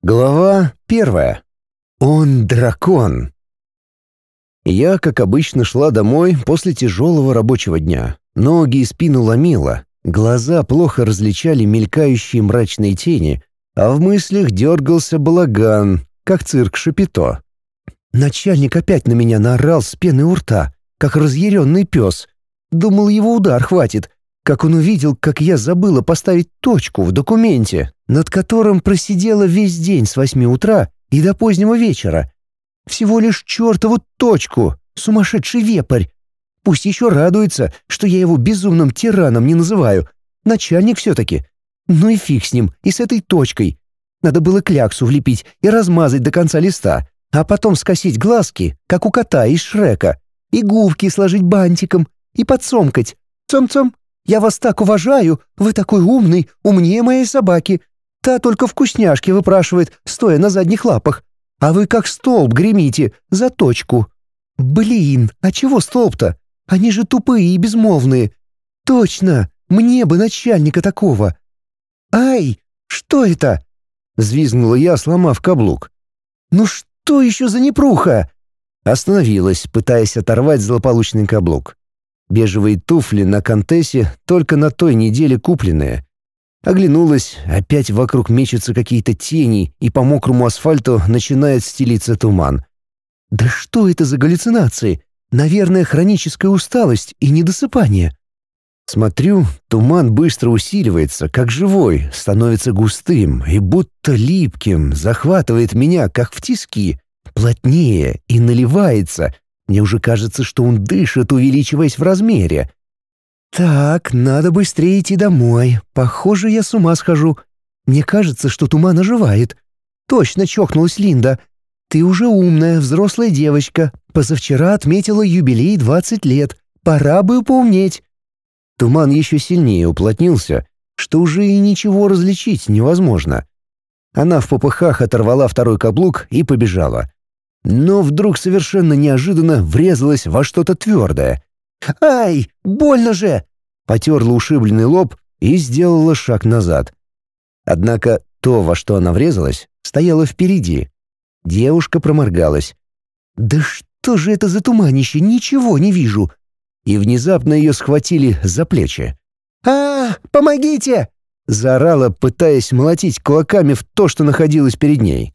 Глава первая. Он дракон. Я, как обычно, шла домой после тяжелого рабочего дня. Ноги и спину ломило, глаза плохо различали мелькающие мрачные тени, а в мыслях дергался балаган, как цирк Шапито. Начальник опять на меня наорал с пены у рта, как разъяренный пес. Думал, его удар хватит, как он увидел, как я забыла поставить точку в документе, над которым просидела весь день с восьми утра и до позднего вечера. Всего лишь чертову точку, сумасшедший вепрь. Пусть еще радуется, что я его безумным тираном не называю. Начальник все-таки. Ну и фиг с ним, и с этой точкой. Надо было кляксу влепить и размазать до конца листа, а потом скосить глазки, как у кота из Шрека, и губки сложить бантиком, и подсомкать. Цом-цом, я вас так уважаю, вы такой умный, умнее моей собаки. Та только вкусняшки выпрашивает, стоя на задних лапах. А вы как столб гремите, за точку. Блин, а чего столб-то? Они же тупые и безмолвные. Точно, мне бы начальника такого. Ай, что это? Взвизгнула я, сломав каблук. Ну что еще за непруха? Остановилась, пытаясь оторвать злополучный каблук. Бежевые туфли на контессе только на той неделе купленные. Оглянулась, опять вокруг мечутся какие-то тени, и по мокрому асфальту начинает стелиться туман. Да что это за галлюцинации? Наверное, хроническая усталость и недосыпание. Смотрю, туман быстро усиливается, как живой, становится густым и будто липким, захватывает меня, как в тиски, плотнее и наливается — мне уже кажется, что он дышит, увеличиваясь в размере. «Так, надо быстрее идти домой. Похоже, я с ума схожу. Мне кажется, что туман оживает. Точно чокнулась Линда. Ты уже умная, взрослая девочка. Позавчера отметила юбилей 20 лет. Пора бы поумнеть». Туман еще сильнее уплотнился, что уже и ничего различить невозможно. Она в попыхах оторвала второй каблук и побежала но вдруг совершенно неожиданно врезалась во что-то твердое. «Ай, больно же!» Потерла ушибленный лоб и сделала шаг назад. Однако то, во что она врезалась, стояло впереди. Девушка проморгалась. «Да что же это за туманище? Ничего не вижу!» И внезапно ее схватили за плечи. «А, помогите!» Заорала, пытаясь молотить кулаками в то, что находилось перед ней.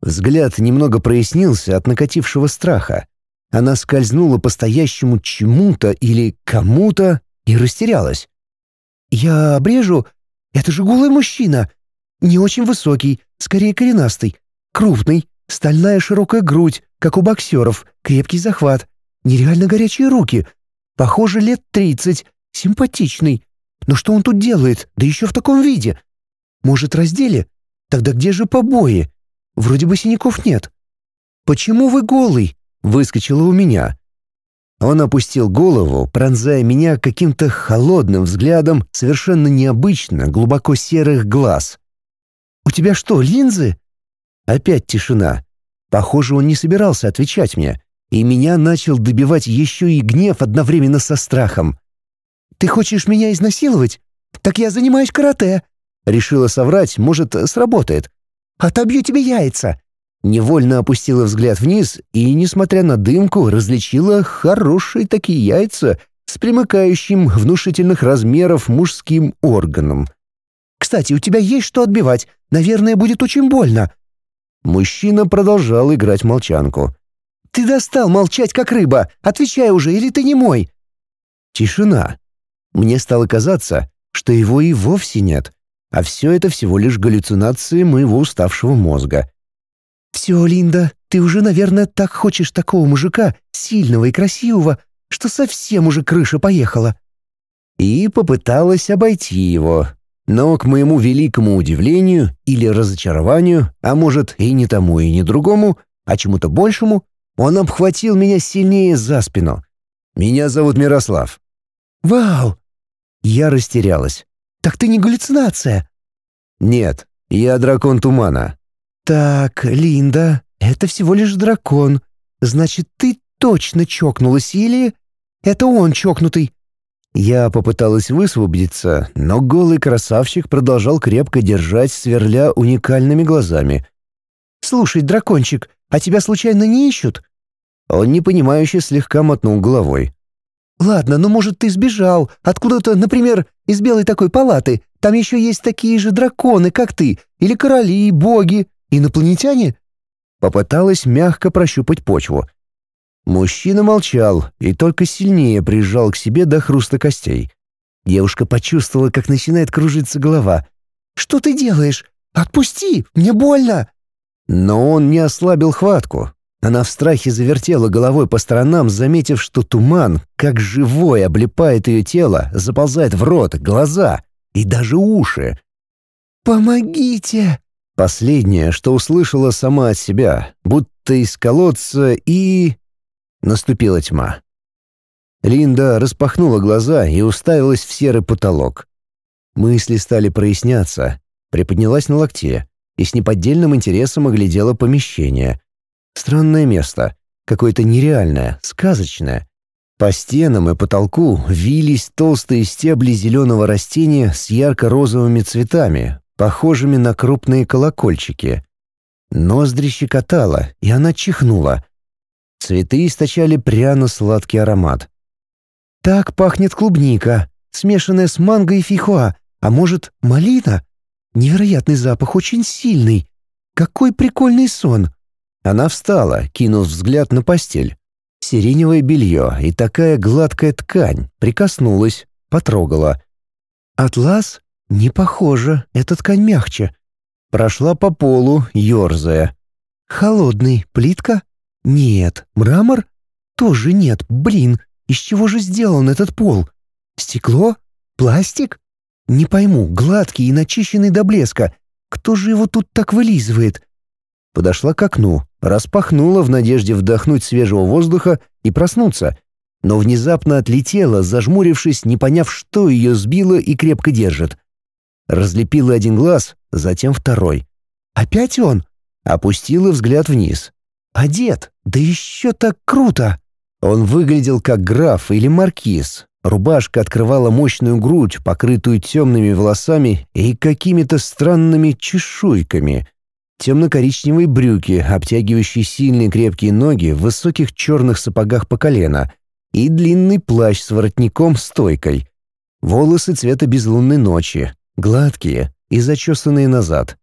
Взгляд немного прояснился от накатившего страха. Она скользнула по стоящему чему-то или кому-то и растерялась. «Я обрежу? Это же голый мужчина. Не очень высокий, скорее коренастый, крупный, стальная широкая грудь, как у боксеров, крепкий захват, нереально горячие руки. Похоже, лет тридцать, симпатичный. Но что он тут делает, да еще в таком виде? Может, раздели? Тогда где же побои?» Вроде бы синяков нет. Почему вы голый? Выскочило у меня. Он опустил голову, пронзая меня каким-то холодным взглядом совершенно необычно глубоко серых глаз. «У тебя что, линзы?» Опять тишина. Похоже, он не собирался отвечать мне, и меня начал добивать еще и гнев одновременно со страхом. «Ты хочешь меня изнасиловать? Так я занимаюсь карате!» Решила соврать, может, сработает. Отобью тебе яйца!» Невольно опустила взгляд вниз и, несмотря на дымку, различила хорошие такие яйца с примыкающим внушительных размеров мужским органом. «Кстати, у тебя есть что отбивать. Наверное, будет очень больно». Мужчина продолжал играть молчанку. «Ты достал молчать, как рыба. Отвечай уже, или ты не мой?» Тишина. Мне стало казаться, что его и вовсе нет. А все это всего лишь галлюцинации моего уставшего мозга. «Все, Линда, ты уже, наверное, так хочешь такого мужика, сильного и красивого, что совсем уже крыша поехала». И попыталась обойти его. Но, к моему великому удивлению или разочарованию, а может и не тому, и не другому, а чему-то большему, он обхватил меня сильнее за спину. «Меня зовут Мирослав». «Вау!» Я растерялась. Так ты не галлюцинация?» «Нет, я дракон тумана». «Так, Линда, это всего лишь дракон. Значит, ты точно чокнулась или... Это он чокнутый?» Я попыталась высвободиться, но голый красавчик продолжал крепко держать, сверля уникальными глазами. «Слушай, дракончик, а тебя случайно не ищут?» Он непонимающе слегка мотнул головой. «Ладно, ну, может, ты сбежал. Откуда-то, например, из белой такой палаты. Там еще есть такие же драконы, как ты. Или короли, боги, инопланетяне?» Попыталась мягко прощупать почву. Мужчина молчал и только сильнее прижал к себе до хруста костей. Девушка почувствовала, как начинает кружиться голова. «Что ты делаешь? Отпусти! Мне больно!» Но он не ослабил хватку. Она в страхе завертела головой по сторонам, заметив, что туман, как живой, облепает ее тело, заползает в рот, глаза и даже уши. «Помогите!» Последнее, что услышала сама от себя, будто из колодца и... Наступила тьма. Линда распахнула глаза и уставилась в серый потолок. Мысли стали проясняться, приподнялась на локте и с неподдельным интересом оглядела помещение. Странное место, какое-то нереальное, сказочное. По стенам и потолку вились толстые стебли зеленого растения с ярко-розовыми цветами, похожими на крупные колокольчики. Ноздри щекотала, и она чихнула. Цветы источали пряно-сладкий аромат. «Так пахнет клубника, смешанная с манго и фихуа, а может, малина? Невероятный запах, очень сильный. Какой прикольный сон!» Она встала, кинув взгляд на постель. Сиреневое белье и такая гладкая ткань. Прикоснулась, потрогала. «Атлас? Не похоже, эта ткань мягче». Прошла по полу, ерзая. «Холодный, плитка? Нет. Мрамор? Тоже нет. Блин, из чего же сделан этот пол? Стекло? Пластик? Не пойму, гладкий и начищенный до блеска. Кто же его тут так вылизывает? Подошла к окну, распахнула в надежде вдохнуть свежего воздуха и проснуться, но внезапно отлетела, зажмурившись, не поняв, что ее сбило и крепко держит. Разлепила один глаз, затем второй. «Опять он?» Опустила взгляд вниз. «Одет! Да еще так круто!» Он выглядел как граф или маркиз. Рубашка открывала мощную грудь, покрытую темными волосами и какими-то странными чешуйками — темно-коричневые брюки, обтягивающие сильные крепкие ноги в высоких черных сапогах по колено и длинный плащ с воротником-стойкой. Волосы цвета безлунной ночи, гладкие и зачесанные назад.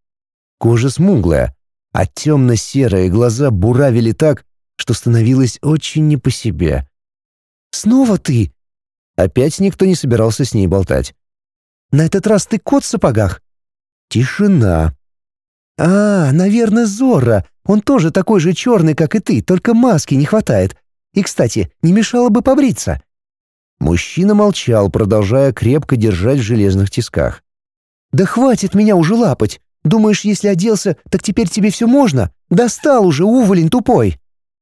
Кожа смуглая, а темно-серые глаза буравили так, что становилось очень не по себе. «Снова ты?» Опять никто не собирался с ней болтать. «На этот раз ты кот в сапогах?» Тишина, «А, наверное, Зорро. Он тоже такой же черный, как и ты, только маски не хватает. И, кстати, не мешало бы побриться». Мужчина молчал, продолжая крепко держать в железных тисках. «Да хватит меня уже лапать. Думаешь, если оделся, так теперь тебе все можно? Достал уже, уволень тупой!»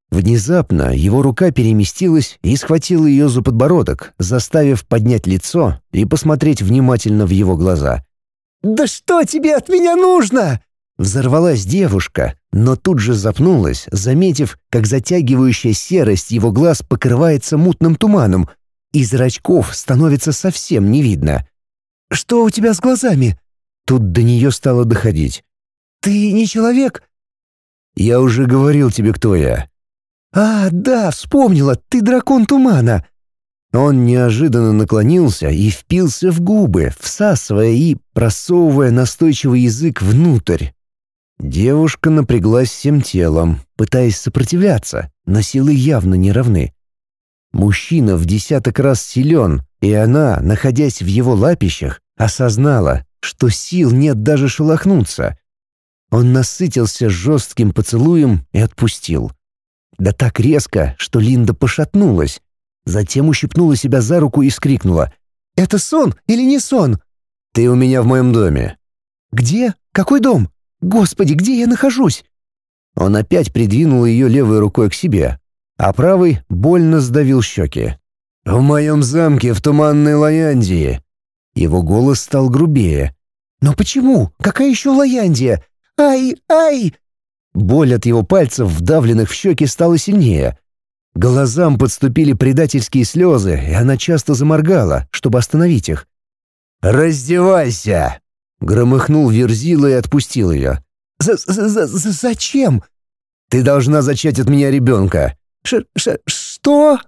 Внезапно его рука переместилась и схватила ее за подбородок, заставив поднять лицо и посмотреть внимательно в его глаза. «Да что тебе от меня нужно?» Взорвалась девушка, но тут же запнулась, заметив, как затягивающая серость его глаз покрывается мутным туманом, и зрачков становится совсем не видно. «Что у тебя с глазами?» Тут до нее стало доходить. «Ты не человек?» «Я уже говорил тебе, кто я». «А, да, вспомнила, ты дракон тумана». Он неожиданно наклонился и впился в губы, всасывая и просовывая настойчивый язык внутрь. Девушка напряглась всем телом, пытаясь сопротивляться, но силы явно не равны. Мужчина в десяток раз силен, и она, находясь в его лапищах, осознала, что сил нет даже шелохнуться. Он насытился жестким поцелуем и отпустил. Да так резко, что Линда пошатнулась. Затем ущипнула себя за руку и скрикнула. «Это сон или не сон?» «Ты у меня в моем доме». «Где? Какой дом?» Господи, где я нахожусь?» Он опять придвинул ее левой рукой к себе, а правой больно сдавил щеки. «В моем замке в Туманной Лаяндии». Его голос стал грубее. «Но почему? Какая еще Лаяндия? Ай, ай!» Боль от его пальцев, вдавленных в щеки, стала сильнее. Глазам подступили предательские слезы, и она часто заморгала, чтобы остановить их. «Раздевайся!» — громыхнул Верзила и отпустил ее. За -за -за «Зачем?» «Ты должна зачать от меня ребенка». Ш -ш «Что?»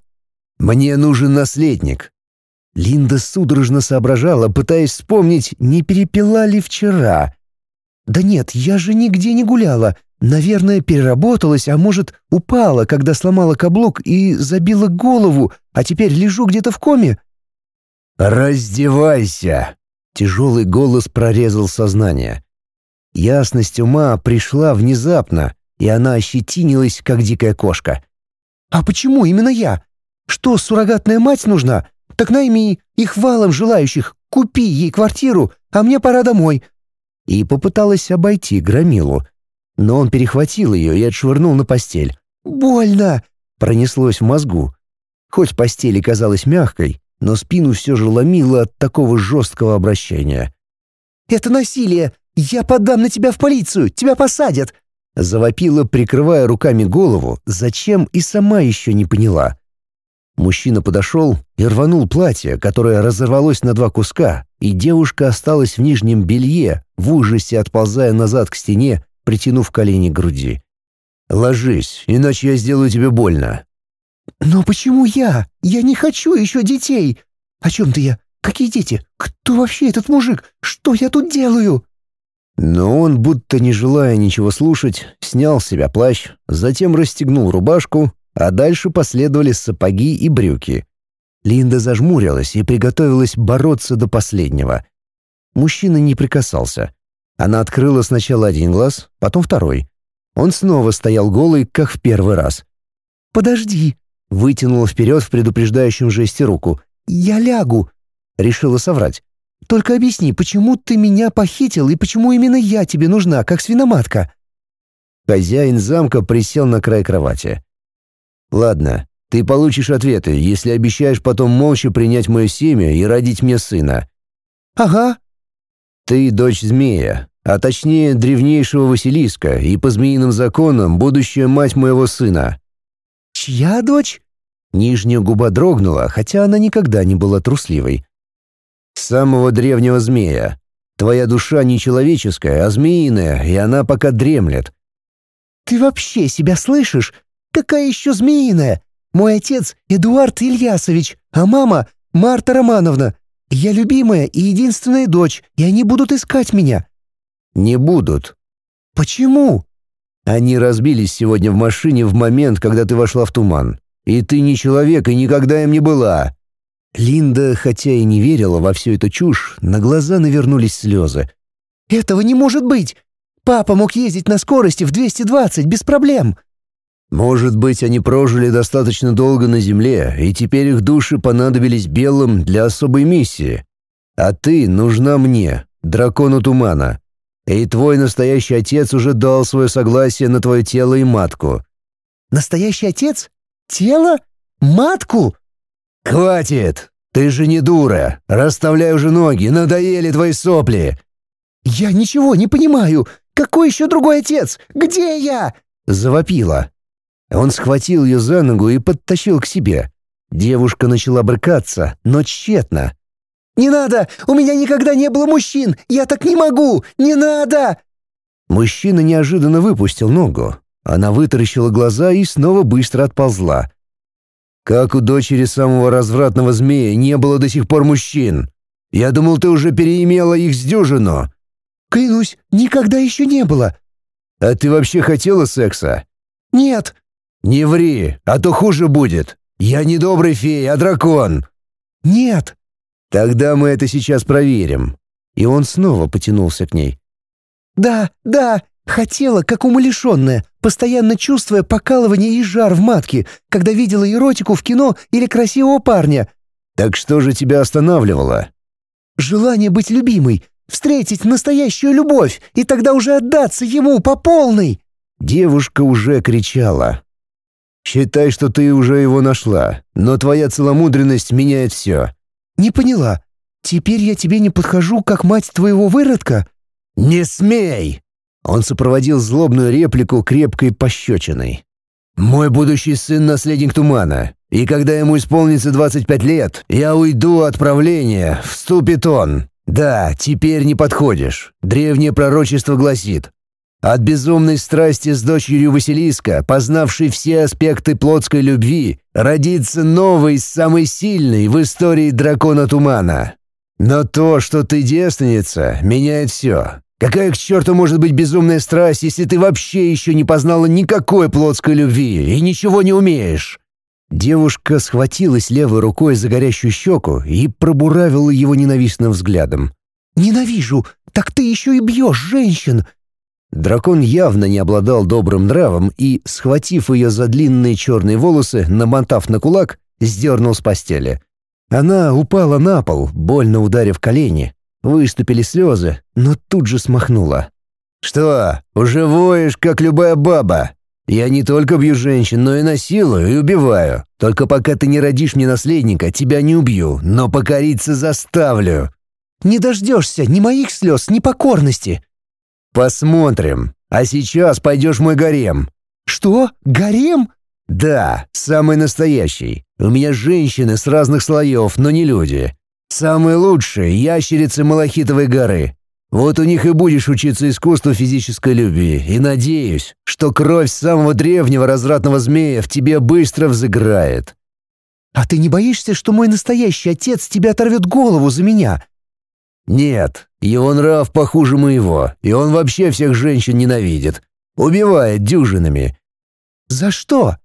«Мне нужен наследник». Линда судорожно соображала, пытаясь вспомнить, не перепила ли вчера. «Да нет, я же нигде не гуляла. Наверное, переработалась, а может, упала, когда сломала каблук и забила голову, а теперь лежу где-то в коме?» «Раздевайся!» Тяжелый голос прорезал сознание. Ясность ума пришла внезапно, и она ощетинилась, как дикая кошка. «А почему именно я? Что, суррогатная мать нужна? Так найми их валом желающих, купи ей квартиру, а мне пора домой». И попыталась обойти Громилу, но он перехватил ее и отшвырнул на постель. «Больно!» — пронеслось в мозгу. Хоть постель и казалась мягкой, но спину все же ломило от такого жесткого обращения. «Это насилие! Я подам на тебя в полицию! Тебя посадят!» Завопила, прикрывая руками голову, зачем и сама еще не поняла. Мужчина подошел и рванул платье, которое разорвалось на два куска, и девушка осталась в нижнем белье, в ужасе отползая назад к стене, притянув колени к груди. «Ложись, иначе я сделаю тебе больно». «Но почему я? Я не хочу еще детей! О чем ты я? Какие дети? Кто вообще этот мужик? Что я тут делаю?» Но он, будто не желая ничего слушать, снял с себя плащ, затем расстегнул рубашку, а дальше последовали сапоги и брюки. Линда зажмурилась и приготовилась бороться до последнего. Мужчина не прикасался. Она открыла сначала один глаз, потом второй. Он снова стоял голый, как в первый раз. «Подожди!» — вытянула вперед в предупреждающем жесте руку. «Я лягу!» — решила соврать. «Только объясни, почему ты меня похитил и почему именно я тебе нужна, как свиноматка?» Хозяин замка присел на край кровати. «Ладно, ты получишь ответы, если обещаешь потом молча принять мое семя и родить мне сына». «Ага», ты дочь змея, а точнее древнейшего Василиска, и по змеиным законам будущая мать моего сына». «Чья дочь?» Нижняя губа дрогнула, хотя она никогда не была трусливой. «Самого древнего змея. Твоя душа не человеческая, а змеиная, и она пока дремлет». «Ты вообще себя слышишь? Какая еще змеиная? Мой отец Эдуард Ильясович, а мама Марта Романовна. Я любимая и единственная дочь, и они будут искать меня». «Не будут». «Почему?» «Они разбились сегодня в машине в момент, когда ты вошла в туман. И ты не человек и никогда им не была». Линда, хотя и не верила во всю эту чушь, на глаза навернулись слезы. «Этого не может быть! Папа мог ездить на скорости в 220 без проблем!» Может быть, они прожили достаточно долго на Земле, и теперь их души понадобились белым для особой миссии. А ты нужна мне, дракону тумана. И твой настоящий отец уже дал свое согласие на твое тело и матку». «Настоящий отец? Тело? Матку?» «Хватит! Ты же не дура! Расставляй уже ноги, надоели твои сопли!» «Я ничего не понимаю! Какой еще другой отец? Где я?» — завопила. Он схватил ее за ногу и подтащил к себе. Девушка начала брыкаться, но тщетно. «Не надо! У меня никогда не было мужчин! Я так не могу! Не надо!» Мужчина неожиданно выпустил ногу. Она вытаращила глаза и снова быстро отползла. «Как у дочери самого развратного змея не было до сих пор мужчин? Я думал, ты уже переимела их с дюжину». «Клянусь, никогда еще не было». «А ты вообще хотела секса?» «Нет». «Не ври, а то хуже будет. Я не добрый фей, а дракон». «Нет». «Тогда мы это сейчас проверим». И он снова потянулся к ней. «Да, да, хотела, как умалишенная, постоянно чувствуя покалывание и жар в матке, когда видела эротику в кино или красивого парня». «Так что же тебя останавливало?» «Желание быть любимой, встретить настоящую любовь и тогда уже отдаться ему по полной». Девушка уже кричала. Считай, что ты уже его нашла, но твоя целомудренность меняет все». «Не поняла. Теперь я тебе не подхожу, как мать твоего выродка?» «Не смей!» Он сопроводил злобную реплику крепкой пощечиной. «Мой будущий сын — наследник тумана, и когда ему исполнится 25 лет, я уйду от правления, вступит он. Да, теперь не подходишь. Древнее пророчество гласит, от безумной страсти с дочерью Василиска, познавшей все аспекты плотской любви, родится новый, самый сильный в истории дракона Тумана. Но то, что ты девственница, меняет все. Какая к черту может быть безумная страсть, если ты вообще еще не познала никакой плотской любви и ничего не умеешь?» Девушка схватилась левой рукой за горящую щеку и пробуравила его ненавистным взглядом. «Ненавижу! Так ты еще и бьешь женщин! Дракон явно не обладал добрым нравом и, схватив ее за длинные черные волосы, намотав на кулак, сдернул с постели. Она упала на пол, больно ударив колени. Выступили слезы, но тут же смахнула. «Что, уже воешь, как любая баба? Я не только бью женщин, но и насилую и убиваю. Только пока ты не родишь мне наследника, тебя не убью, но покориться заставлю». «Не дождешься ни моих слез, ни покорности. «Посмотрим. А сейчас пойдешь мой гарем». «Что? Гарем?» «Да, самый настоящий. У меня женщины с разных слоев, но не люди. Самые лучшие — ящерицы Малахитовой горы. Вот у них и будешь учиться искусству физической любви, и надеюсь, что кровь самого древнего развратного змея в тебе быстро взыграет». «А ты не боишься, что мой настоящий отец тебе оторвет голову за меня?» «Нет, его нрав похуже моего, и он вообще всех женщин ненавидит. Убивает дюжинами». «За что?»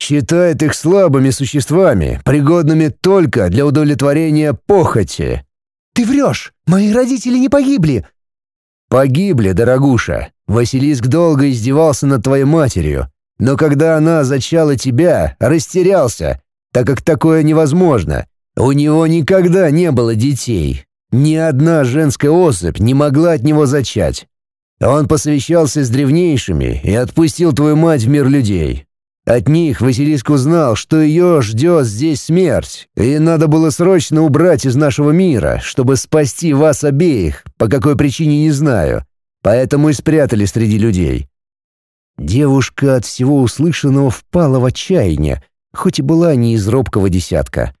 «Считает их слабыми существами, пригодными только для удовлетворения похоти». «Ты врешь! Мои родители не погибли!» «Погибли, дорогуша. Василиск долго издевался над твоей матерью, но когда она зачала тебя, растерялся, так как такое невозможно. У него никогда не было детей, ни одна женская особь не могла от него зачать. Он посовещался с древнейшими и отпустил твою мать в мир людей. От них Василиск узнал, что ее ждет здесь смерть, и надо было срочно убрать из нашего мира, чтобы спасти вас обеих, по какой причине не знаю. Поэтому и спрятали среди людей». Девушка от всего услышанного впала в отчаяние, хоть и была не из робкого десятка.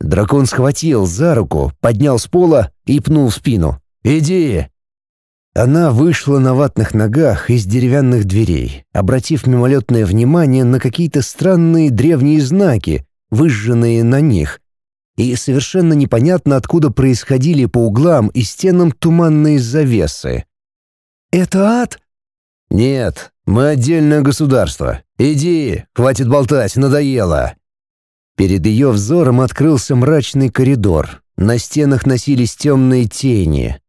Дракон схватил за руку, поднял с пола и пнул в спину. «Иди!» Она вышла на ватных ногах из деревянных дверей, обратив мимолетное внимание на какие-то странные древние знаки, выжженные на них. И совершенно непонятно, откуда происходили по углам и стенам туманные завесы. «Это ад?» «Нет, мы отдельное государство. Иди, хватит болтать, надоело!» Перед ее взором открылся мрачный коридор. На стенах носились темные тени.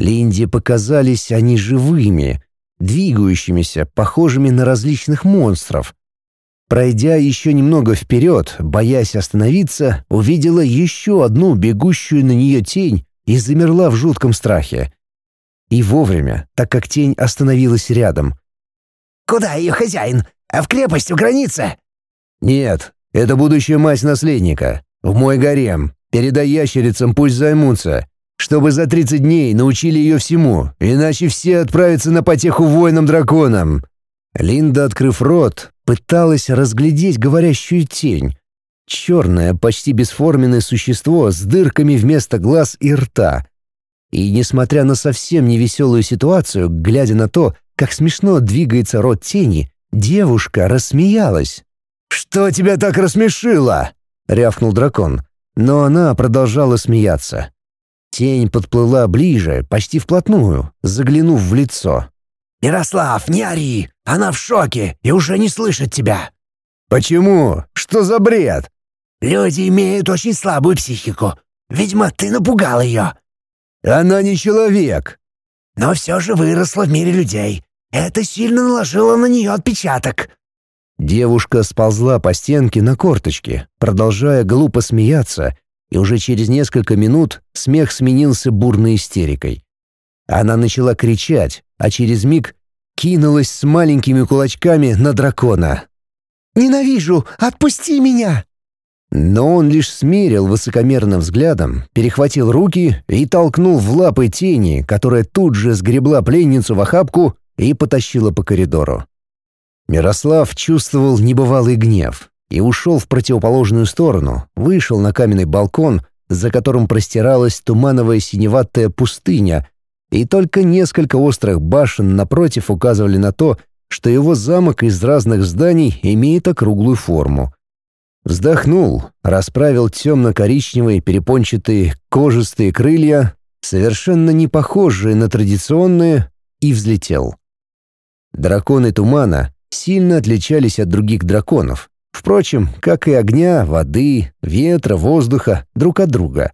Линде показались они живыми, двигающимися, похожими на различных монстров. Пройдя еще немного вперед, боясь остановиться, увидела еще одну бегущую на нее тень и замерла в жутком страхе. И вовремя, так как тень остановилась рядом. «Куда ее хозяин? А в крепость у границы?» «Нет, это будущая мать наследника. В мой гарем. Передай ящерицам, пусть займутся. Чтобы за 30 дней научили ее всему, иначе все отправятся на потеху воинам-драконам». Линда, открыв рот, пыталась разглядеть говорящую тень. Черное, почти бесформенное существо с дырками вместо глаз и рта. И, несмотря на совсем невеселую ситуацию, глядя на то, как смешно двигается рот тени, девушка рассмеялась. «Что тебя так рассмешило?» — рявкнул дракон. Но она продолжала смеяться. Тень подплыла ближе, почти вплотную, заглянув в лицо. «Ярослав, не ори! Она в шоке и уже не слышит тебя!» «Почему? Что за бред?» «Люди имеют очень слабую психику. Видимо, ты напугал ее». «Она не человек». «Но все же выросла в мире людей. Это сильно наложило на нее отпечаток. Девушка сползла по стенке на корточки, продолжая глупо смеяться, и уже через несколько минут смех сменился бурной истерикой. Она начала кричать, а через миг кинулась с маленькими кулачками на дракона. «Ненавижу! Отпусти меня!» Но он лишь смерил высокомерным взглядом, перехватил руки и толкнул в лапы тени, которая тут же сгребла пленницу в охапку и потащила по коридору. Мирослав чувствовал небывалый гнев и ушел в противоположную сторону, вышел на каменный балкон, за которым простиралась тумановая синеватая пустыня, и только несколько острых башен напротив указывали на то, что его замок из разных зданий имеет округлую форму. Вздохнул, расправил темно-коричневые перепончатые кожистые крылья, совершенно не похожие на традиционные, и взлетел. Драконы тумана сильно отличались от других драконов, впрочем, как и огня, воды, ветра, воздуха друг от друга.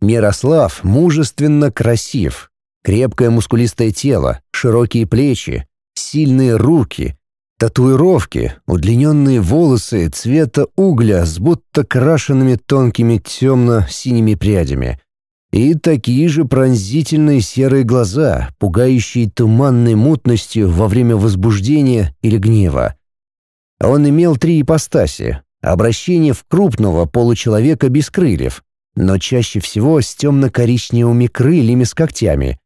Мирослав мужественно красив, крепкое мускулистое тело, широкие плечи, сильные руки, татуировки, удлиненные волосы цвета угля с будто крашенными тонкими темно-синими прядями и такие же пронзительные серые глаза, пугающие туманной мутностью во время возбуждения или гнева. Он имел три ипостаси — обращение в крупного получеловека без крыльев, но чаще всего с темно-коричневыми крыльями с когтями,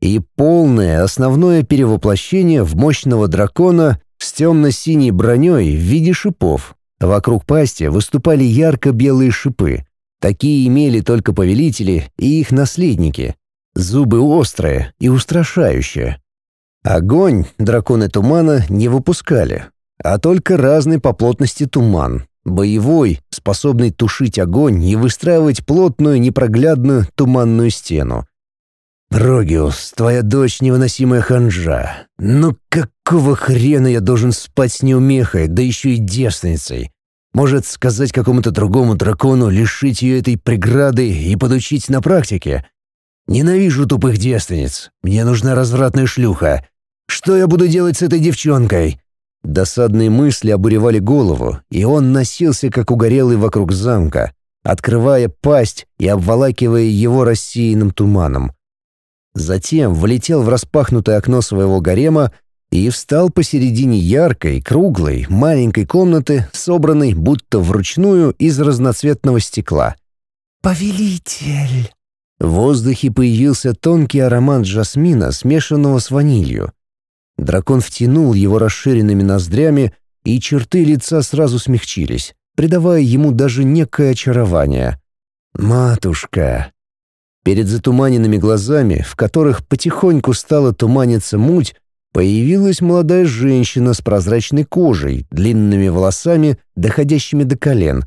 и полное основное перевоплощение в мощного дракона с темно-синей броней в виде шипов. Вокруг пасти выступали ярко-белые шипы. Такие имели только повелители и их наследники. Зубы острые и устрашающие. Огонь драконы тумана не выпускали, а только разный по плотности туман. Боевой, способный тушить огонь и выстраивать плотную непроглядную туманную стену. «Рогиус, твоя дочь невыносимая ханжа. Ну какого хрена я должен спать с неумехой, да еще и девственницей? Может, сказать какому-то другому дракону, лишить ее этой преграды и подучить на практике? Ненавижу тупых девственниц. Мне нужна развратная шлюха. Что я буду делать с этой девчонкой?» Досадные мысли обуревали голову, и он носился, как угорелый вокруг замка, открывая пасть и обволакивая его рассеянным туманом. Затем влетел в распахнутое окно своего гарема и встал посередине яркой, круглой, маленькой комнаты, собранной будто вручную из разноцветного стекла. «Повелитель!» В воздухе появился тонкий аромат жасмина, смешанного с ванилью. Дракон втянул его расширенными ноздрями, и черты лица сразу смягчились, придавая ему даже некое очарование. «Матушка!» Перед затуманенными глазами, в которых потихоньку стала туманиться муть, появилась молодая женщина с прозрачной кожей, длинными волосами, доходящими до колен,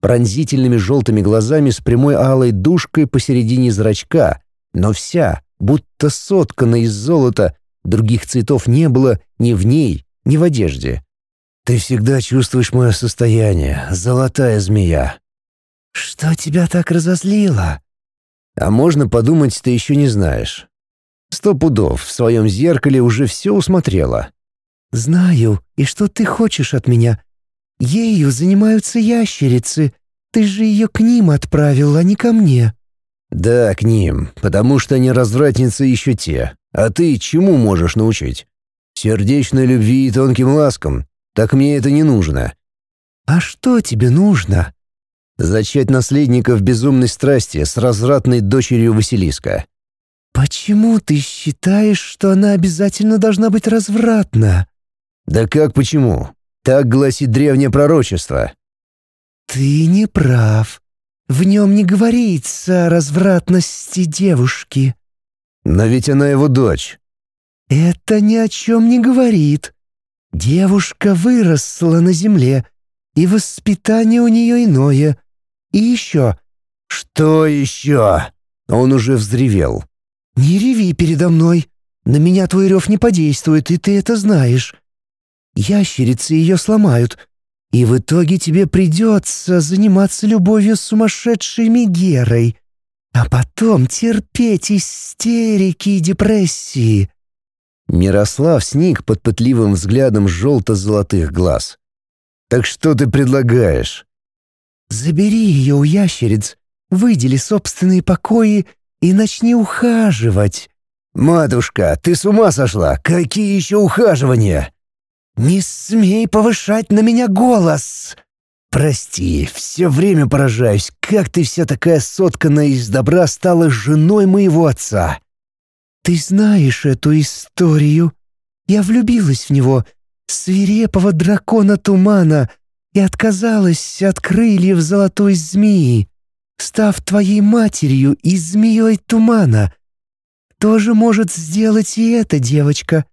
пронзительными желтыми глазами с прямой алой душкой посередине зрачка, но вся, будто соткана из золота, других цветов не было ни в ней, ни в одежде. «Ты всегда чувствуешь мое состояние, золотая змея». «Что тебя так разозлило?» А можно подумать, ты еще не знаешь. Сто пудов в своем зеркале уже все усмотрела. «Знаю. И что ты хочешь от меня? Ею занимаются ящерицы. Ты же ее к ним отправил, а не ко мне». «Да, к ним, потому что они развратницы еще те. А ты чему можешь научить? Сердечной любви и тонким ласкам. Так мне это не нужно». «А что тебе нужно?» Зачать наследника в безумной страсти с развратной дочерью Василиска. «Почему ты считаешь, что она обязательно должна быть развратна?» «Да как почему? Так гласит древнее пророчество». «Ты не прав. В нем не говорится о развратности девушки». «Но ведь она его дочь». «Это ни о чем не говорит. Девушка выросла на земле, и воспитание у нее иное. И еще...» «Что еще?» Он уже взревел. «Не реви передо мной. На меня твой рев не подействует, и ты это знаешь. Ящерицы ее сломают, и в итоге тебе придется заниматься любовью с сумасшедшей Мегерой, а потом терпеть истерики и депрессии». Мирослав сник под пытливым взглядом желто-золотых глаз. «Так что ты предлагаешь?» Забери ее у ящериц, выдели собственные покои и начни ухаживать». «Матушка, ты с ума сошла? Какие еще ухаживания?» «Не смей повышать на меня голос!» «Прости, все время поражаюсь, как ты вся такая сотканная из добра стала женой моего отца!» «Ты знаешь эту историю. Я влюбилась в него, свирепого дракона тумана и отказалась от крыльев золотой змеи, став твоей матерью и змеей тумана. Тоже может сделать и эта девочка.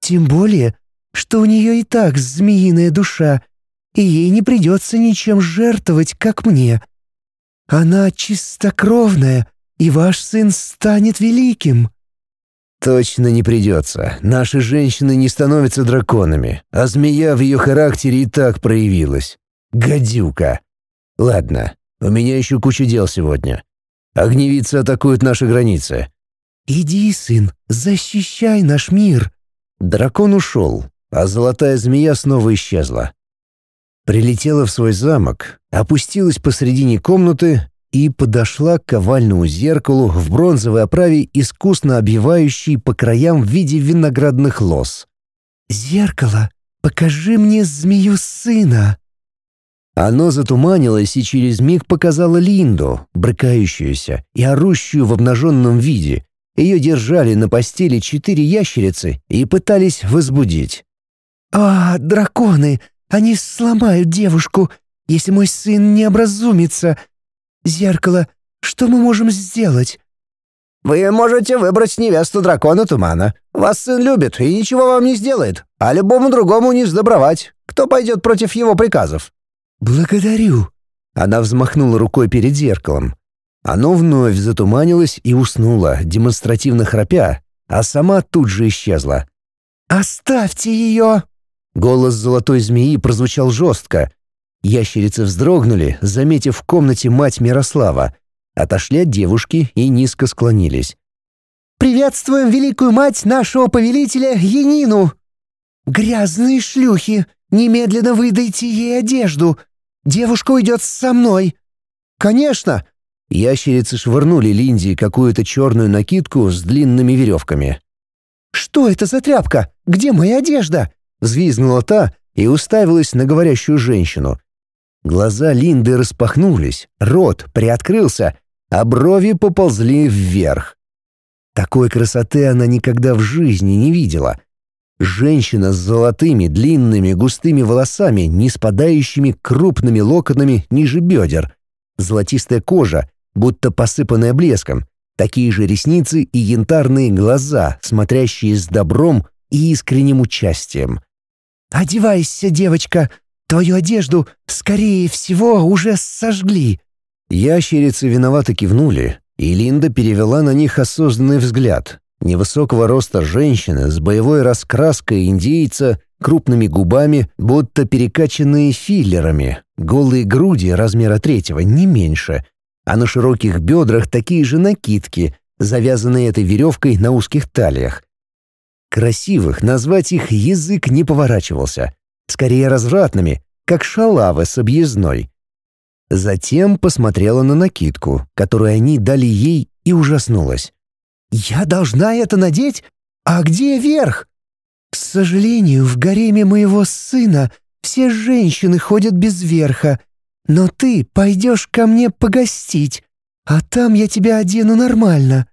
Тем более, что у нее и так змеиная душа, и ей не придется ничем жертвовать, как мне. Она чистокровная, и ваш сын станет великим». «Точно не придется. Наши женщины не становятся драконами, а змея в ее характере и так проявилась. Гадюка. Ладно, у меня еще куча дел сегодня. Огневицы атакуют наши границы». «Иди, сын, защищай наш мир». Дракон ушел, а золотая змея снова исчезла. Прилетела в свой замок, опустилась посредине комнаты и подошла к овальному зеркалу в бронзовой оправе, искусно обвивающей по краям в виде виноградных лоз. «Зеркало, покажи мне змею сына!» Оно затуманилось и через миг показало Линду, брыкающуюся и орущую в обнаженном виде. Ее держали на постели четыре ящерицы и пытались возбудить. «А, драконы! Они сломают девушку, если мой сын не образумится! «Зеркало, что мы можем сделать?» «Вы можете выбрать невесту дракона Тумана. Вас сын любит и ничего вам не сделает, а любому другому не сдобровать. Кто пойдет против его приказов?» «Благодарю». Она взмахнула рукой перед зеркалом. Оно вновь затуманилось и уснуло, демонстративно храпя, а сама тут же исчезла. «Оставьте ее!» Голос золотой змеи прозвучал жестко, Ящерицы вздрогнули, заметив в комнате мать Мирослава. Отошли от девушки и низко склонились. «Приветствуем великую мать нашего повелителя Янину!» «Грязные шлюхи! Немедленно выдайте ей одежду! Девушка уйдет со мной!» «Конечно!» Ящерицы швырнули Линди какую-то черную накидку с длинными веревками. «Что это за тряпка? Где моя одежда?» Взвизгнула та и уставилась на говорящую женщину. Глаза Линды распахнулись, рот приоткрылся, а брови поползли вверх. Такой красоты она никогда в жизни не видела. Женщина с золотыми, длинными, густыми волосами, не спадающими крупными локонами ниже бедер. Золотистая кожа, будто посыпанная блеском. Такие же ресницы и янтарные глаза, смотрящие с добром и искренним участием. «Одевайся, девочка!» Твою одежду, скорее всего, уже сожгли». Ящерицы виновато кивнули, и Линда перевела на них осознанный взгляд. Невысокого роста женщины с боевой раскраской индейца, крупными губами, будто перекачанные филлерами, голые груди размера третьего, не меньше, а на широких бедрах такие же накидки, завязанные этой веревкой на узких талиях. Красивых назвать их язык не поворачивался скорее развратными, как шалавы с объездной. Затем посмотрела на накидку, которую они дали ей, и ужаснулась. «Я должна это надеть? А где верх?» «К сожалению, в гареме моего сына все женщины ходят без верха, но ты пойдешь ко мне погостить, а там я тебя одену нормально.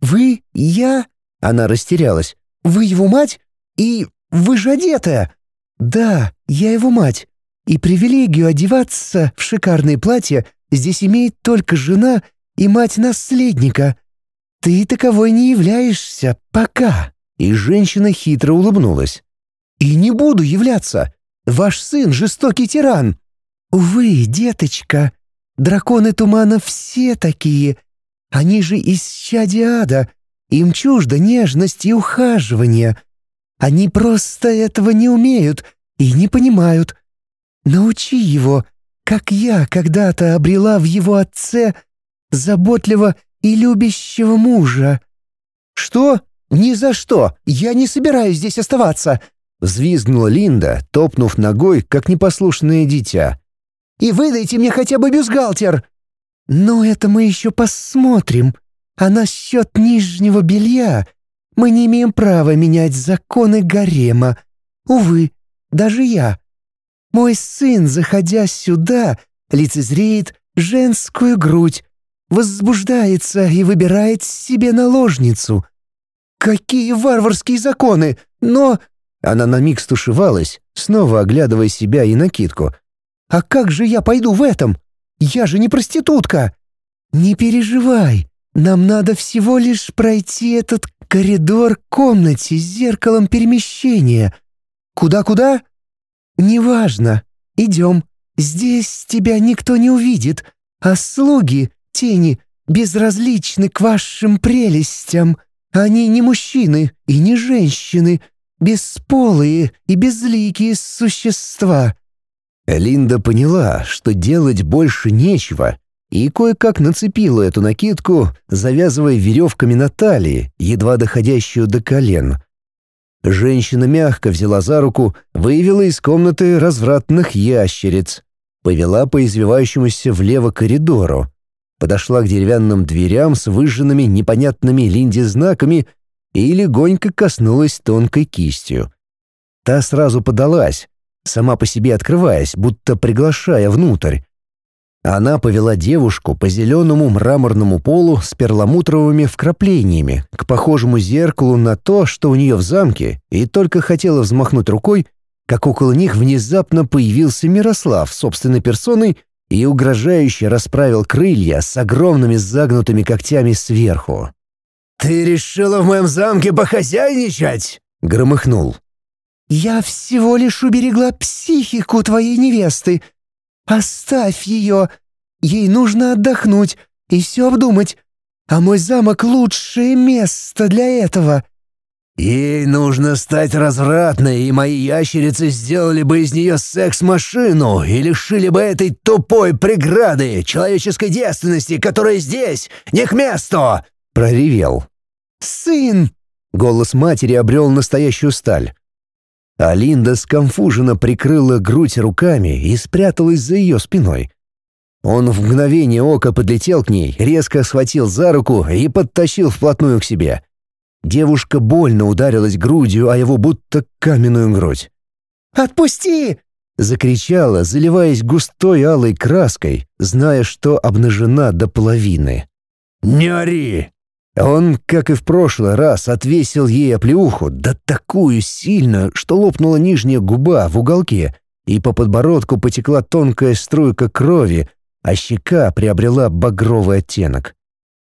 Вы, я...» Она растерялась. «Вы его мать? И вы же одетая!» «Да, я его мать, и привилегию одеваться в шикарные платья здесь имеет только жена и мать наследника. Ты таковой не являешься пока». И женщина хитро улыбнулась. «И не буду являться. Ваш сын — жестокий тиран». «Увы, деточка, драконы тумана все такие. Они же из чади ада. Им чужда нежность и ухаживание. Они просто этого не умеют и не понимают. Научи его, как я когда-то обрела в его отце заботливого и любящего мужа». «Что? Ни за что! Я не собираюсь здесь оставаться!» Взвизгнула Линда, топнув ногой, как непослушное дитя. «И выдайте мне хотя бы бюстгальтер!» «Но это мы еще посмотрим. А насчет нижнего белья мы не имеем права менять законы гарема. Увы, даже я. Мой сын, заходя сюда, лицезреет женскую грудь, возбуждается и выбирает себе наложницу. Какие варварские законы! Но Она на миг стушевалась, снова оглядывая себя и накидку. «А как же я пойду в этом? Я же не проститутка!» «Не переживай, нам надо всего лишь пройти этот коридор к комнате с зеркалом перемещения. Куда-куда? Неважно. Идем. Здесь тебя никто не увидит, а слуги, тени, безразличны к вашим прелестям. Они не мужчины и не женщины, бесполые и безликие существа». Линда поняла, что делать больше нечего, и кое-как нацепила эту накидку, завязывая веревками на талии, едва доходящую до колен. Женщина мягко взяла за руку, выявила из комнаты развратных ящериц, повела по извивающемуся влево коридору, подошла к деревянным дверям с выжженными непонятными Линде знаками и легонько коснулась тонкой кистью. Та сразу подалась, сама по себе открываясь, будто приглашая внутрь, она повела девушку по зеленому мраморному полу с перламутровыми вкраплениями к похожему зеркалу на то, что у нее в замке, и только хотела взмахнуть рукой, как около них внезапно появился Мирослав собственной персоной и угрожающе расправил крылья с огромными загнутыми когтями сверху. «Ты решила в моем замке похозяйничать?» — громыхнул. «Я всего лишь уберегла психику твоей невесты», «Оставь ее! Ей нужно отдохнуть и все обдумать, а мой замок — лучшее место для этого!» «Ей нужно стать развратной, и мои ящерицы сделали бы из нее секс-машину и лишили бы этой тупой преграды человеческой девственности, которая здесь, не к месту!» — проревел. «Сын!» — голос матери обрел настоящую сталь. А Линда скомфуженно прикрыла грудь руками и спряталась за ее спиной. Он в мгновение ока подлетел к ней, резко схватил за руку и подтащил вплотную к себе. Девушка больно ударилась грудью о его будто каменную грудь. «Отпусти!» — закричала, заливаясь густой алой краской, зная, что обнажена до половины. «Не ори!» Он, как и в прошлый раз, отвесил ей оплеуху, да такую сильно, что лопнула нижняя губа в уголке, и по подбородку потекла тонкая струйка крови, а щека приобрела багровый оттенок.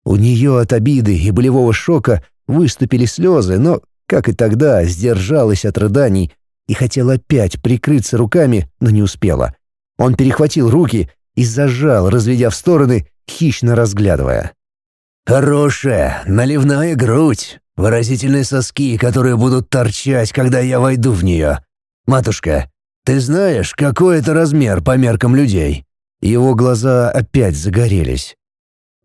У нее от обиды и болевого шока выступили слезы, но, как и тогда, сдержалась от рыданий и хотела опять прикрыться руками, но не успела. Он перехватил руки и зажал, разведя в стороны, хищно разглядывая. Хорошая, наливная грудь, выразительные соски, которые будут торчать, когда я войду в нее. Матушка, ты знаешь, какой это размер по меркам людей?» Его глаза опять загорелись.